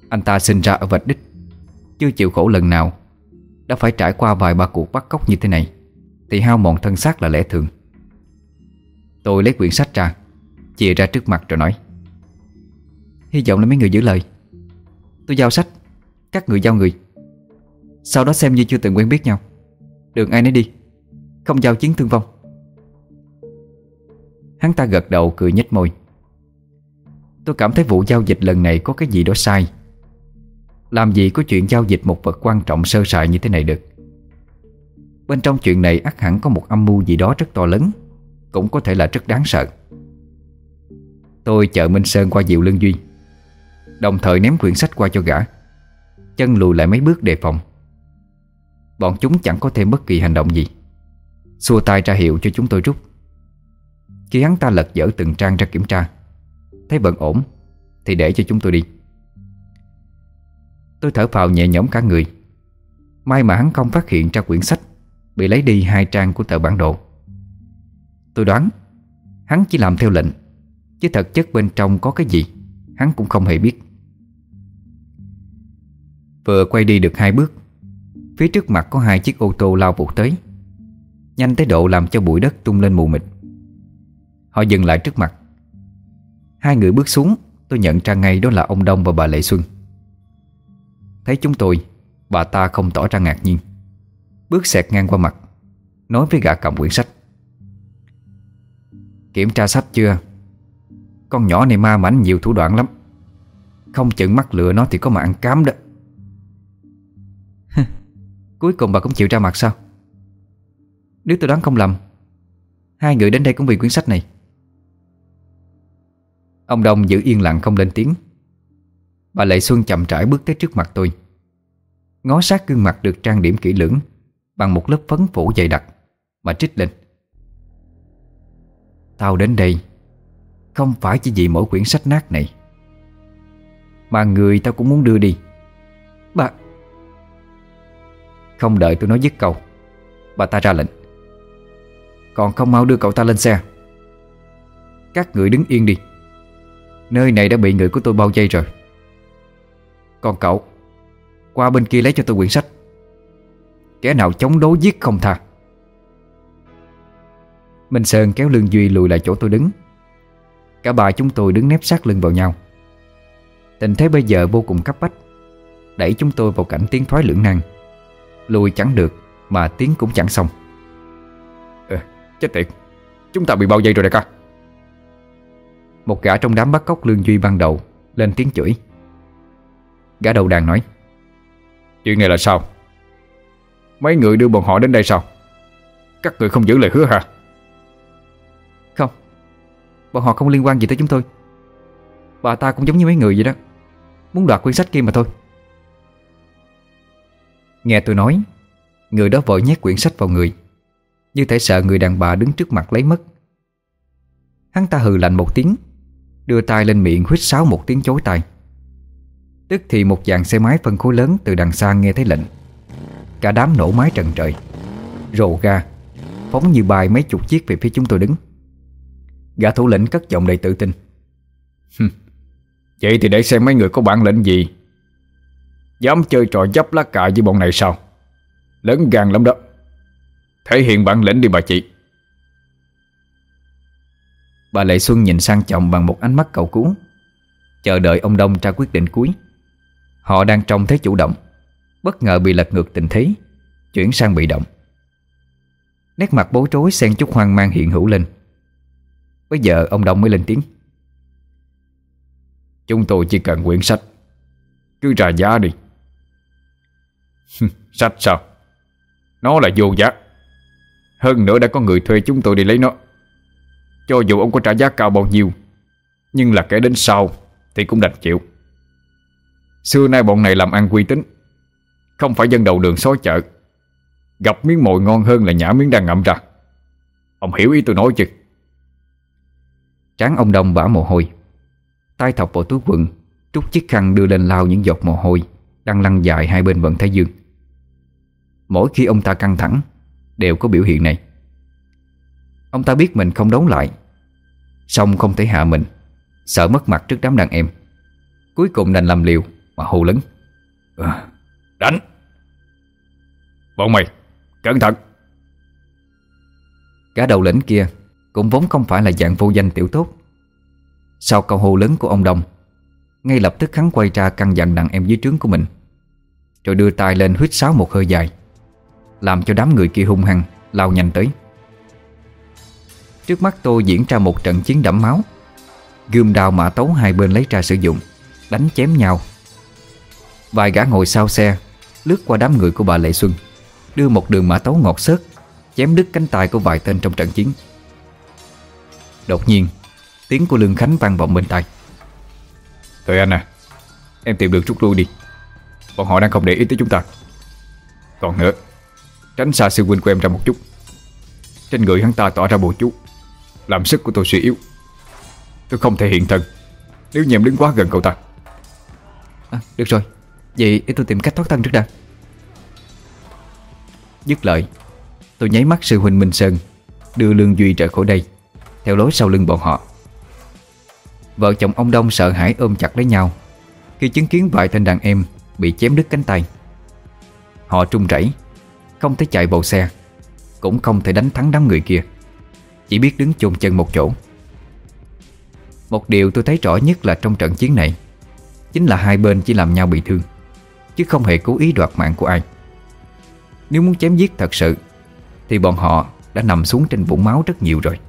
Anh ta sinh ra ở vạch đích, Chưa chịu khổ lần nào. Đã phải trải qua vài ba cuộc bắt cóc như thế này, Thì hao mòn thân xác là lẽ thường. Tôi lấy quyển sách ra Chia ra trước mặt rồi nói. Hy vọng là mấy người giữ lời. Tôi giao sách, Các người giao người. Sau đó xem như chưa từng quen biết nhau. Đường ai nấy đi, Không giao chiến thương vong. Hắn ta gật đầu, cười nhếch môi. Tôi cảm thấy vụ giao dịch lần này có cái gì đó sai. Làm gì có chuyện giao dịch một vật quan trọng sơ sài như thế này được? Bên trong chuyện này ắt hẳn có một âm mưu gì đó rất to lớn, Cũng có thể là rất đáng sợ. Tôi chợ Minh Sơn qua Diệu Lương Duy, Đồng thời ném quyển sách qua cho gã, Chân lùi lại mấy bước đề phòng. Bọn chúng chẳng có thêm bất kỳ hành động gì. Xua tay ra hiệu cho chúng tôi rút. Khi hắn ta lật dở từng trang ra kiểm tra Thấy vẫn ổn, Thì để cho chúng tôi đi. Tôi thở phào nhẹ nhõm cả người. May mà hắn không phát hiện ra quyển sách, Bị lấy đi hai trang của tờ bản đồ. Tôi đoán, Hắn chỉ làm theo lệnh, Chứ thật chất bên trong có cái gì, Hắn cũng không hề biết. Vừa quay đi được hai bước, Phía trước mặt có hai chiếc ô tô lao vụt tới, Nhanh tới độ làm cho bụi đất tung lên mù mịt. Họ dừng lại trước mặt. Hai người bước xuống, Tôi nhận ra ngay đó là ông Đông và bà Lệ Xuân. Thấy chúng tôi, Bà ta không tỏ ra ngạc nhiên. Bước xẹt ngang qua mặt, Nói với gã cầm quyển sách. Kiểm tra sách chưa? Con nhỏ này ma mảnh nhiều thủ đoạn lắm. Không chừng mắc lừa nó thì có mà ăn cám đó. <laughs> Cuối cùng bà cũng chịu ra mặt sao? Nếu tôi đoán không lầm, Hai người đến đây cũng vì quyển sách này. Ông Đông giữ yên lặng không lên tiếng. Bà Lệ Xuân chậm rãi bước tới trước mặt tôi. Ngó sát gương mặt được trang điểm kỹ lưỡng, Bằng một lớp phấn phủ dày đặc, Mà trích lên. Tao đến đây Không phải chỉ vì mỗi quyển sách nát này. Mà người tao cũng muốn đưa đi. Bà. Không đợi tôi nói dứt câu, Bà ta ra lệnh. Còn không mau đưa cậu ta lên xe. Các người đứng yên đi. Nơi này đã bị người của tôi bao dây rồi. Còn cậu Qua bên kia lấy cho tôi quyển sách. Kẻ nào chống đối giết không tha. Minh Sơn kéo lưng Duy lùi lại chỗ tôi đứng. Cả ba chúng tôi đứng nép sát lưng vào nhau. Tình thế bây giờ vô cùng cấp bách Đẩy chúng tôi vào cảnh tiến thoái lưỡng nan. Lùi chẳng được Mà tiến cũng chẳng xong. À, Chết tiệt Chúng ta bị bao dây rồi đại ca. Một gã trong đám bắt cóc Lương Duy ban đầu Lên tiếng chửi. Gã đầu đàn nói Chuyện này là sao? Mấy người đưa bọn họ đến đây sao? Các người không giữ lời hứa hả? Không. Bọn họ không liên quan gì tới chúng tôi. Bà ta cũng giống như mấy người vậy đó. Muốn đoạt quyển sách kia mà thôi. Nghe tôi nói Người đó vội nhét quyển sách vào người. Như thể sợ người đàn bà đứng trước mặt lấy mất. Hắn ta hừ lạnh một tiếng Đưa tay lên miệng huýt sáo một tiếng chối tay Tức thì một dàn xe máy phân khối lớn từ đằng xa nghe thấy lệnh. Cả đám nổ máy trần trời Rồ ga, Phóng như bài mấy chục chiếc về phía chúng tôi đứng. Gã thủ lĩnh cất giọng đầy tự tin. Vậy thì để xem mấy người có bản lĩnh gì. Dám chơi trò dấp lá cà với bọn này sao? Lớn gan lắm đó. Thể hiện bản lĩnh đi bà chị. Bà Lệ Xuân nhìn sang chồng bằng một ánh mắt cầu cứu. Chờ đợi ông Đông ra quyết định cuối. Họ đang trông thế chủ động. Bất ngờ bị lật ngược tình thế, Chuyển sang bị động. Nét mặt bối rối xen chút hoang mang hiện hữu lên. Bây giờ ông Đông mới lên tiếng. Chúng tôi chỉ cần quyển sách. Cứ ra giá đi. <laughs> Sách sao? Nó là vô giá. Hơn nữa đã có người thuê chúng tôi đi lấy nó. Cho dù ông có trả giá cao bao nhiêu, Nhưng là kẻ đến sau Thì cũng đành chịu. Xưa nay bọn này làm ăn quy tính Không phải dân đầu đường xói chợ. Gặp miếng mồi ngon hơn là nhả miếng đang ngậm ra. Ông hiểu ý tôi nói chứ? Tráng ông Đông bả mồ hôi. Tay thọc vào túi quần, Trút chiếc khăn đưa lên lau những giọt mồ hôi Đang lăn dài hai bên vận thái dương. Mỗi khi ông ta căng thẳng, Đều có biểu hiện này. Ông ta biết mình không đấu lại. Xong không thể hạ mình. Sợ mất mặt trước đám đàn em. Cuối cùng đành làm liều Mà hù lớn à, Đánh. Bọn mày Cẩn thận. Cả đầu lĩnh kia Cũng vốn không phải là dạng vô danh tiểu tốt. Sau câu hô lớn của ông Đông Ngay lập tức hắn quay ra căn dặn đàn em dưới trướng của mình Rồi đưa tay lên huyết sáo một hơi dài Làm cho đám người kia hung hăng Lao nhanh tới Trước mắt tôi diễn ra một trận chiến đẫm máu. Gươm đào mã tấu hai bên lấy ra sử dụng, Đánh chém nhau. Vài gã ngồi sau xe, Lướt qua đám người của bà Lệ Xuân, Đưa một đường mã tấu ngọt xớt, Chém đứt cánh tay của vài tên trong trận chiến. Đột nhiên, Tiếng của Lương Khánh vang vọng bên tai. Tụi anh à Em tìm được rút lui đi. Bọn họ đang không để ý tới chúng ta. Còn nữa, Tránh xa sư huynh của em ra một chút. Trên người hắn ta tỏ ra bồ chú. Làm sức của tôi suy yếu. Tôi không thể hiện thân. Nếu như em đứng quá gần cậu ta. À, Được rồi. Vậy để tôi tìm cách thoát thân trước đã. Dứt lời Tôi nháy mắt sư huynh Minh Sơn Đưa Lương Duy trở khỏi đây Theo lối sau lưng bọn họ. Vợ chồng ông Đông sợ hãi ôm chặt lấy nhau. Khi chứng kiến vài tên đàn em Bị chém đứt cánh tay Họ trung rẩy Không thể chạy bầu xe Cũng không thể đánh thắng đám người kia. Chỉ biết đứng chôn chân một chỗ. Một điều tôi thấy rõ nhất là trong trận chiến này, Chính là hai bên chỉ làm nhau bị thương, Chứ không hề cố ý đoạt mạng của ai. Nếu muốn chém giết thật sự, Thì bọn họ đã nằm xuống trên vũng máu rất nhiều rồi.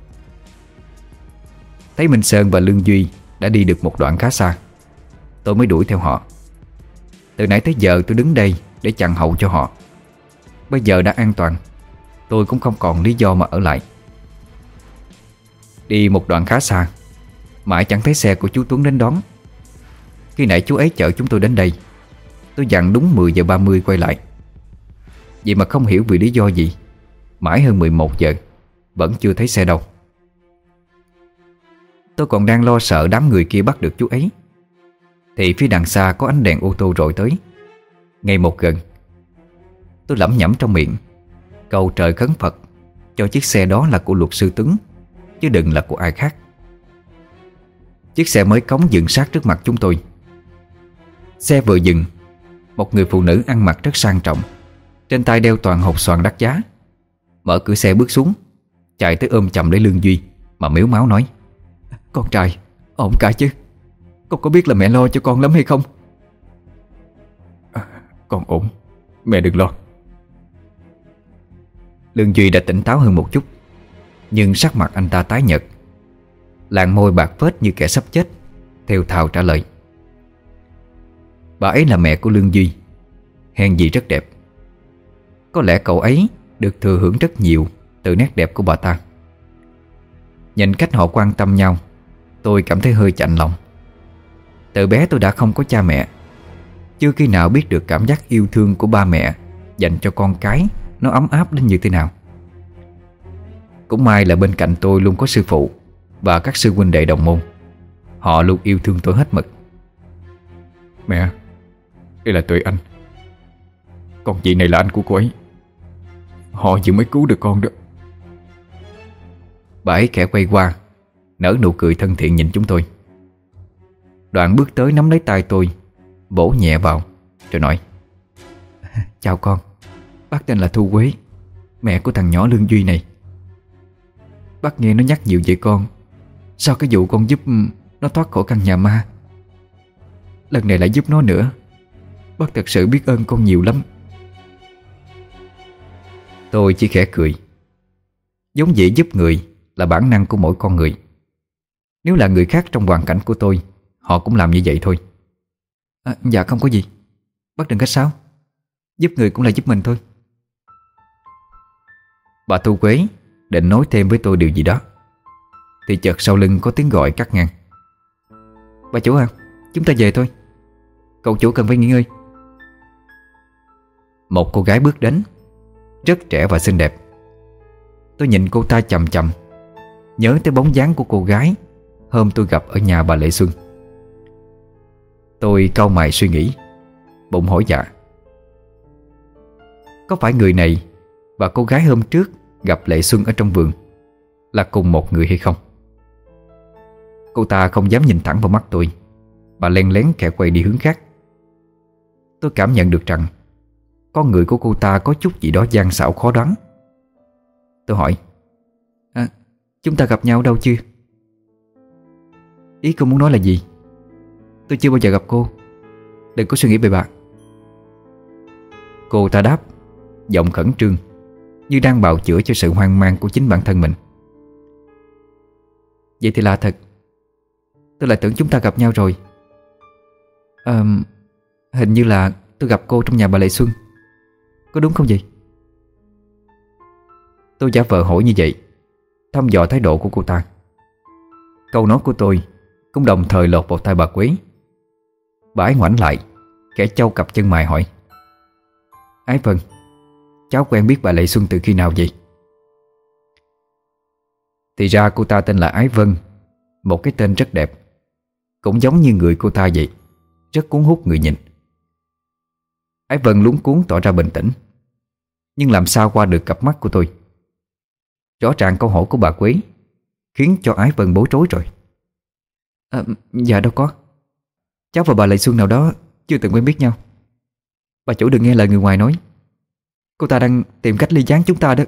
Thấy Minh Sơn và Lương Duy Đã đi được một đoạn khá xa, Tôi mới đuổi theo họ. Từ nãy tới giờ tôi đứng đây Để chặn hậu cho họ. Bây giờ đã an toàn, Tôi cũng không còn lý do mà ở lại. Đi một đoạn khá xa. Mãi chẳng thấy xe của chú Tuấn đến đón. Khi nãy chú ấy chở chúng tôi đến đây, Tôi dặn đúng 10 giờ 30 quay lại. Vậy mà không hiểu vì lý do gì, Mãi hơn 11 giờ, Vẫn chưa thấy xe đâu. Tôi còn đang lo sợ đám người kia bắt được chú ấy. Thì phía đằng xa có ánh đèn ô tô rội tới. Ngay một gần, Tôi lẩm nhẩm trong miệng, Cầu trời khấn Phật Cho chiếc xe đó là của luật sư Tuấn. Chứ đừng là của ai khác. Chiếc xe mới cống dựng sát trước mặt chúng tôi. Xe vừa dừng Một người phụ nữ ăn mặc rất sang trọng. Trên tay đeo toàn hộp xoàn đắt giá. Mở cửa xe bước xuống Chạy tới ôm chầm lấy Lương Duy Mà miếu máu nói Con trai, ổn cả chứ? Con có biết là mẹ lo cho con lắm hay không? À, Con ổn Mẹ đừng lo. Lương Duy đã tỉnh táo hơn một chút nhưng sắc mặt anh ta tái nhợt. Làn môi bạc phết như kẻ sắp chết, Theo thào trả lời. Bà ấy là mẹ của Lương Duy, Hèn gì rất đẹp. Có lẽ cậu ấy được thừa hưởng rất nhiều Từ nét đẹp của bà ta. Nhìn cách họ quan tâm nhau, Tôi cảm thấy hơi chạnh lòng. Từ bé tôi đã không có cha mẹ. Chưa khi nào biết được cảm giác yêu thương của ba mẹ Dành cho con cái Nó ấm áp đến như thế nào. Cũng may là bên cạnh tôi luôn có sư phụ Và các sư huynh đệ đồng môn. Họ luôn yêu thương tôi hết mực. Mẹ, Đây là tuệ anh. Còn chị này là anh của cô ấy. Họ vừa mới cứu được con đó. Bà ấy khẽ quay qua, Nở nụ cười thân thiện nhìn chúng tôi. Đoạn bước tới nắm lấy tay tôi Bổ nhẹ vào, Rồi nói, Chào con. Bác tên là Thu Quế, Mẹ của thằng nhỏ Lương Duy này. Bác nghe nó nhắc nhiều về con. Sao cái vụ con giúp ừ, Nó thoát khỏi căn nhà ma? Lần này lại giúp nó nữa. Bác thật sự biết ơn con nhiều lắm. Tôi chỉ khẽ cười. Giống dễ giúp người Là bản năng của mỗi con người. Nếu là người khác trong hoàn cảnh của tôi Họ cũng làm như vậy thôi. À, Dạ không có gì. Bác đừng cách sáo Giúp người cũng là giúp mình thôi. Bà Thu Quế định nói thêm với tôi điều gì đó. Thì chợt sau lưng có tiếng gọi cắt ngang. Bà chủ à Chúng ta về thôi. Cậu chủ cần phải nghỉ ngơi. Một cô gái bước đến, Rất trẻ và xinh đẹp. Tôi nhìn cô ta chầm chầm, Nhớ tới bóng dáng của cô gái Hôm tôi gặp ở nhà bà Lệ Xuân. Tôi cau mày suy nghĩ Bụng hỏi dạ Có phải người này Và cô gái hôm trước Gặp Lệ Xuân ở trong vườn Là cùng một người hay không? Cô ta không dám nhìn thẳng vào mắt tôi Bà len lén kẻ quay đi hướng khác. Tôi cảm nhận được rằng Con người của cô ta có chút gì đó gian xảo khó đoán. Tôi hỏi à, Chúng ta gặp nhau đâu chưa? Ý cô muốn nói là gì? Tôi chưa bao giờ gặp cô. Đừng có suy nghĩ về bạn Cô ta đáp Giọng khẩn trương. Như đang bào chữa cho sự hoang mang của chính bản thân mình. Vậy thì là thật. Tôi lại tưởng chúng ta gặp nhau rồi. À, Hình như là tôi gặp cô trong nhà bà Lệ Xuân. Có đúng không vậy? Tôi giả vờ hỏi như vậy Thăm dò thái độ của cô ta. Câu nói của tôi Cũng đồng thời lột vào tay bà quý Bà ấy ngoảnh lại Kẻ châu cặp chân mày hỏi. Ái Vân Cháu quen biết bà Lệ Xuân từ khi nào vậy? Thì ra cô ta tên là Ái Vân Một cái tên rất đẹp. Cũng giống như người cô ta vậy Rất cuốn hút người nhìn. Ái Vân luống cuốn tỏ ra bình tĩnh. Nhưng làm sao qua được cặp mắt của tôi? Rõ ràng câu hỏi của bà Quế Khiến cho Ái Vân bối rối rồi. À, Dạ đâu có. Cháu và bà Lệ Xuân nào đó Chưa từng quen biết nhau. Bà chủ đừng nghe lời người ngoài nói. Cô ta đang tìm cách ly gián chúng ta đó.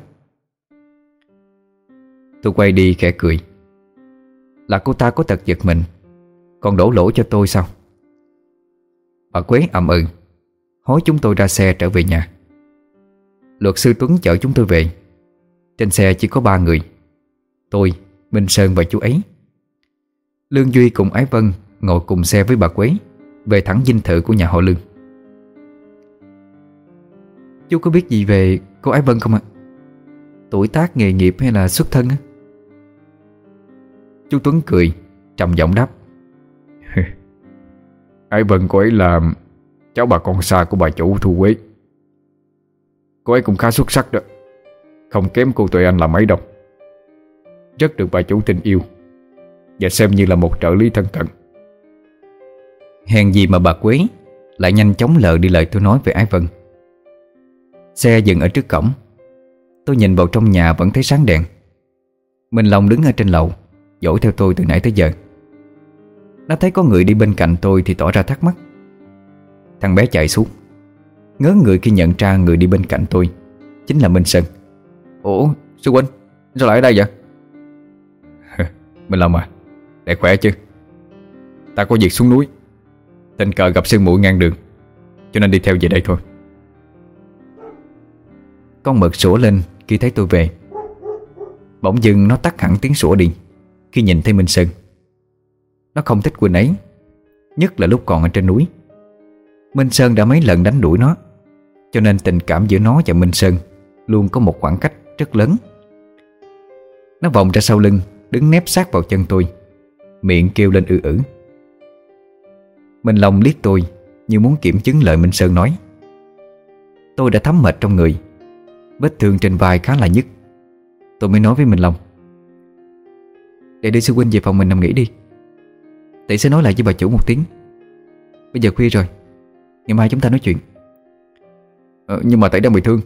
Tôi quay đi khẽ cười. Là cô ta có tật giật mình Còn đổ lỗi cho tôi sao? Bà Quế ậm ừ Hối chúng tôi ra xe trở về nhà. Luật sư Tuấn chở chúng tôi về. Trên xe chỉ có ba người Tôi, Minh Sơn và chú ấy. Lương Duy cùng Ái Vân Ngồi cùng xe với bà Quế Về thẳng dinh thự của nhà họ Lương. Chú có biết gì về cô Ái Vân không ạ? Tuổi tác, nghề nghiệp hay là xuất thân á? Chú Tuấn cười Trầm giọng đáp. <laughs> Ái Vân cô ấy là Cháu bà con xa của bà chủ Thu Quế. Cô ấy cũng khá xuất sắc đó. Không kém cô Tuệ Anh là mấy đâu Rất được bà chủ tình yêu. Và xem như là một trợ lý thân cận. Hèn gì mà bà Quế Lại nhanh chóng lờ đi lời tôi nói về Ái Vân. Xe dừng ở trước cổng. Tôi nhìn vào trong nhà vẫn thấy sáng đèn. Mình lòng đứng ở trên lầu Dỗ theo tôi từ nãy tới giờ. Nó thấy có người đi bên cạnh tôi Thì tỏ ra thắc mắc. Thằng bé chạy xuống. Ngớ người khi nhận ra người đi bên cạnh tôi Chính là Minh Sơn. Ủa sư huynh Sao lại ở đây vậy? <laughs> Minh Long à Để khỏe chứ. Ta có việc xuống núi. Tình cờ gặp sương muội ngang đường Cho nên đi theo về đây thôi con mực sủa lên khi thấy tôi về. Bỗng dưng nó tắt hẳn tiếng sủa đi, Khi nhìn thấy Minh Sơn. Nó không thích Quỳnh ấy, Nhất là lúc còn ở trên núi. Minh Sơn đã mấy lần đánh đuổi nó, Cho nên tình cảm giữa nó và Minh Sơn Luôn có một khoảng cách rất lớn. Nó vòng ra sau lưng, Đứng nép sát vào chân tôi, Miệng kêu lên ư ử. Minh Long liếc tôi Như muốn kiểm chứng lời Minh Sơn nói. Tôi đã thấm mệt trong người Vết thương trên vai khá là nhức. Tôi mới nói với Minh Long. Để đưa sư huynh về phòng mình nằm nghỉ đi. Tỷ sẽ nói lại với bà chủ một tiếng. Bây giờ khuya rồi. Ngày mai chúng ta nói chuyện. Ờ, Nhưng mà tỷ đang bị thương.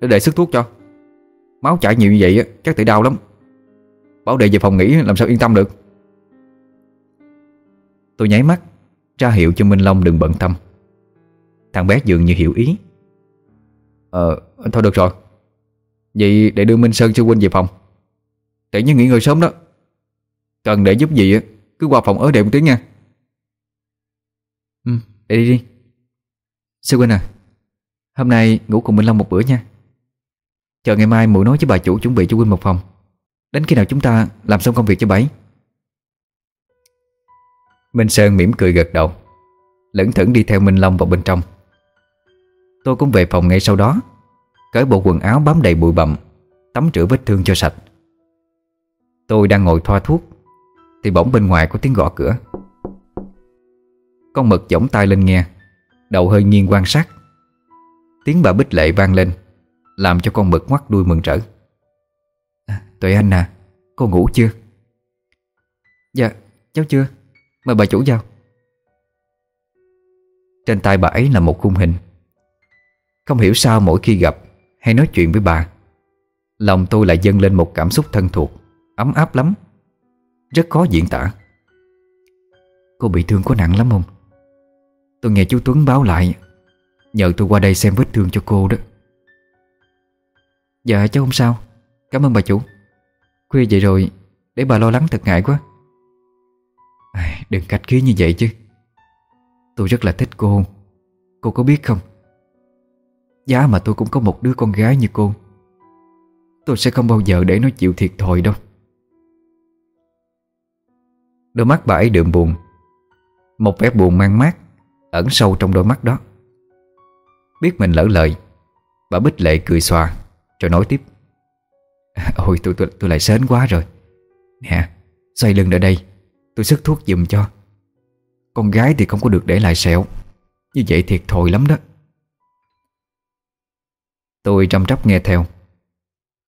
Để để sức thuốc cho. Máu chảy nhiều như vậy chắc tỷ đau lắm. Bảo đệ về phòng nghỉ làm sao yên tâm được. Tôi nháy mắt ra hiệu cho Minh Long đừng bận tâm. Thằng bé dường như hiểu ý. Ờ thôi được rồi. Vậy để đưa Minh Sơn sư huynh về phòng. Tỷ như nghỉ ngơi sớm đó. Cần để giúp gì Cứ qua phòng ở đệm một tiếng nha. Ừ. Để đi đi. Sư huynh à Hôm nay ngủ cùng Minh Long một bữa nha. Chờ ngày mai muội nói với bà chủ chuẩn bị cho huynh một phòng. Đến khi nào chúng ta làm xong công việc cho bảy Minh Sơn mỉm cười gật đầu Lững thững đi theo Minh Long vào bên trong. Tôi cũng về phòng ngay sau đó Cởi bộ quần áo bám đầy bụi bặm Tắm rửa vết thương cho sạch. Tôi đang ngồi thoa thuốc Thì bỗng bên ngoài có tiếng gõ cửa. Con mực giỏng tay lên nghe Đầu hơi nghiêng quan sát. Tiếng bà Bích Lệ vang lên Làm cho con mực ngoắt đuôi mừng rỡ à, Tuệ Anh à Cô ngủ chưa? Dạ cháu chưa Mời bà chủ vào. Trên tay bà ấy là một khung hình. Không hiểu sao mỗi khi gặp hay nói chuyện với bà. Lòng tôi lại dâng lên một cảm xúc thân thuộc Ấm áp lắm. Rất khó diễn tả. Cô bị thương có nặng lắm không? Tôi nghe chú Tuấn báo lại Nhờ tôi qua đây xem vết thương cho cô đó. Dạ cháu không sao. Cảm ơn bà chủ. Khuya vậy rồi Để bà lo lắng thật ngại quá. À, Đừng cách khí như vậy chứ. Tôi rất là thích cô. Cô có biết không? Giá mà tôi cũng có một đứa con gái như cô. Tôi sẽ không bao giờ để nó chịu thiệt thòi đâu. Đôi mắt bà ấy đượm buồn. Một vẻ buồn mang mát Ẩn sâu trong đôi mắt đó. Biết mình lỡ lời Bà Bích Lệ cười xòa Rồi nói tiếp. <laughs> Ôi tôi, tôi, tôi lại sến quá rồi. Nè Xoay lưng ở đây Tôi sức thuốc giùm cho. Con gái thì không có được để lại sẹo. Như vậy thiệt thòi lắm đó. Tôi trăm trắp nghe theo.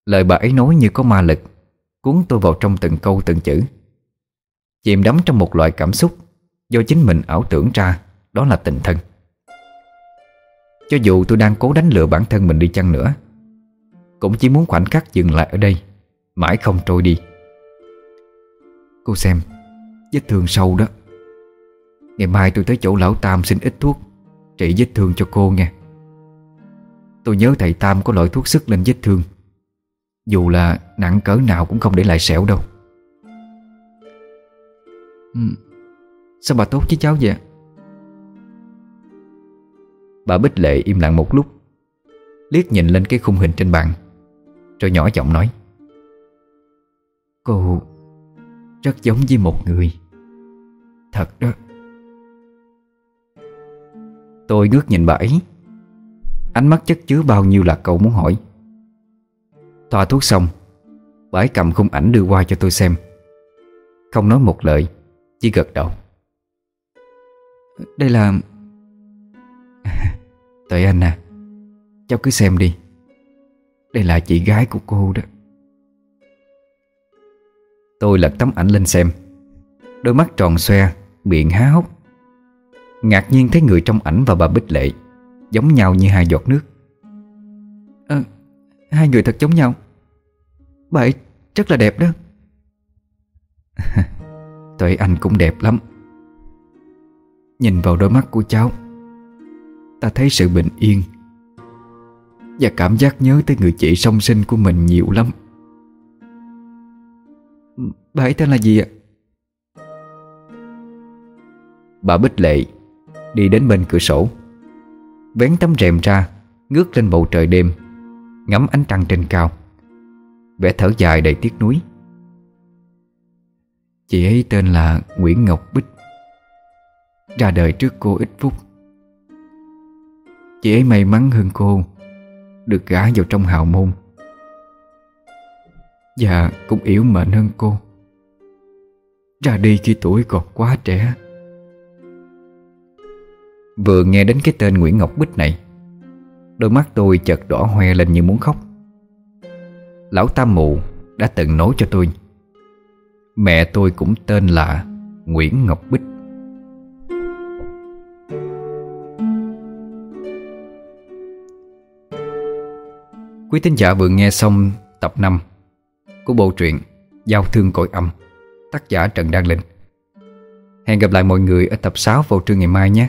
Lời bà ấy nói như có ma lực, Cuốn tôi vào trong từng câu từng chữ. Chìm đắm trong một loại cảm xúc Do chính mình ảo tưởng ra, Đó là tình thân. Cho dù tôi đang cố đánh lừa bản thân mình đi chăng nữa, Cũng chỉ muốn khoảnh khắc dừng lại ở đây, Mãi không trôi đi. Cô xem, Vết thương sâu đó. Ngày mai tôi tới chỗ lão Tam xin ít thuốc, Trị vết thương cho cô nghe. Tôi nhớ thầy Tam có loại thuốc sức lên vết thương. Dù là nặng cỡ nào cũng không để lại sẹo đâu. Ừ. Sao bà tốt với cháu vậy? Bà Bích Lệ im lặng một lúc, Liếc nhìn lên cái khung hình trên bàn, Rồi nhỏ giọng nói. Cô rất giống với một người. Thật đó. Tôi ngước nhìn bà ấy. Ánh mắt chất chứa bao nhiêu là cậu muốn hỏi. Thoa thuốc xong Bà ấy cầm khung ảnh đưa qua cho tôi xem. Không nói một lời Chỉ gật đầu. Đây là <laughs> Tuệ Anh à Cháu cứ xem đi. Đây là chị gái của cô đó. Tôi lật tấm ảnh lên xem. Đôi mắt tròn xoe Miệng há hốc. Ngạc nhiên thấy người trong ảnh và bà Bích Lệ Giống nhau như hai giọt nước. À, Hai người thật giống nhau. Bà ấy rất là đẹp đó. <laughs> Tuệ Anh cũng đẹp lắm. Nhìn vào đôi mắt của cháu Ta thấy sự bình yên Và cảm giác nhớ tới người chị song sinh của mình nhiều lắm. Bà ấy tên là gì ạ? Bà Bích Lệ Đi đến bên cửa sổ Vén tấm rèm ra, Ngước lên bầu trời đêm, Ngắm ánh trăng trên cao. Vẽ thở dài đầy tiếc nuối. Chị ấy tên là Nguyễn Ngọc Bích. Ra đời trước cô ít phút Chị ấy may mắn hơn cô, Được gả vào trong hào môn. Và cũng yếu mệnh hơn cô. Ra đi khi tuổi còn quá trẻ Vừa nghe đến cái tên Nguyễn Ngọc Bích này, Đôi mắt tôi chợt đỏ hoe lên như muốn khóc Lão Tam Mụ đã từng nói cho tôi, Mẹ tôi cũng tên là Nguyễn Ngọc Bích Quý tín giả vừa nghe xong tập 5 của bộ truyện Giao thương cội âm, tác giả Trần Đăng Linh. Hẹn gặp lại mọi người ở tập 6 vào trưa ngày mai nhé.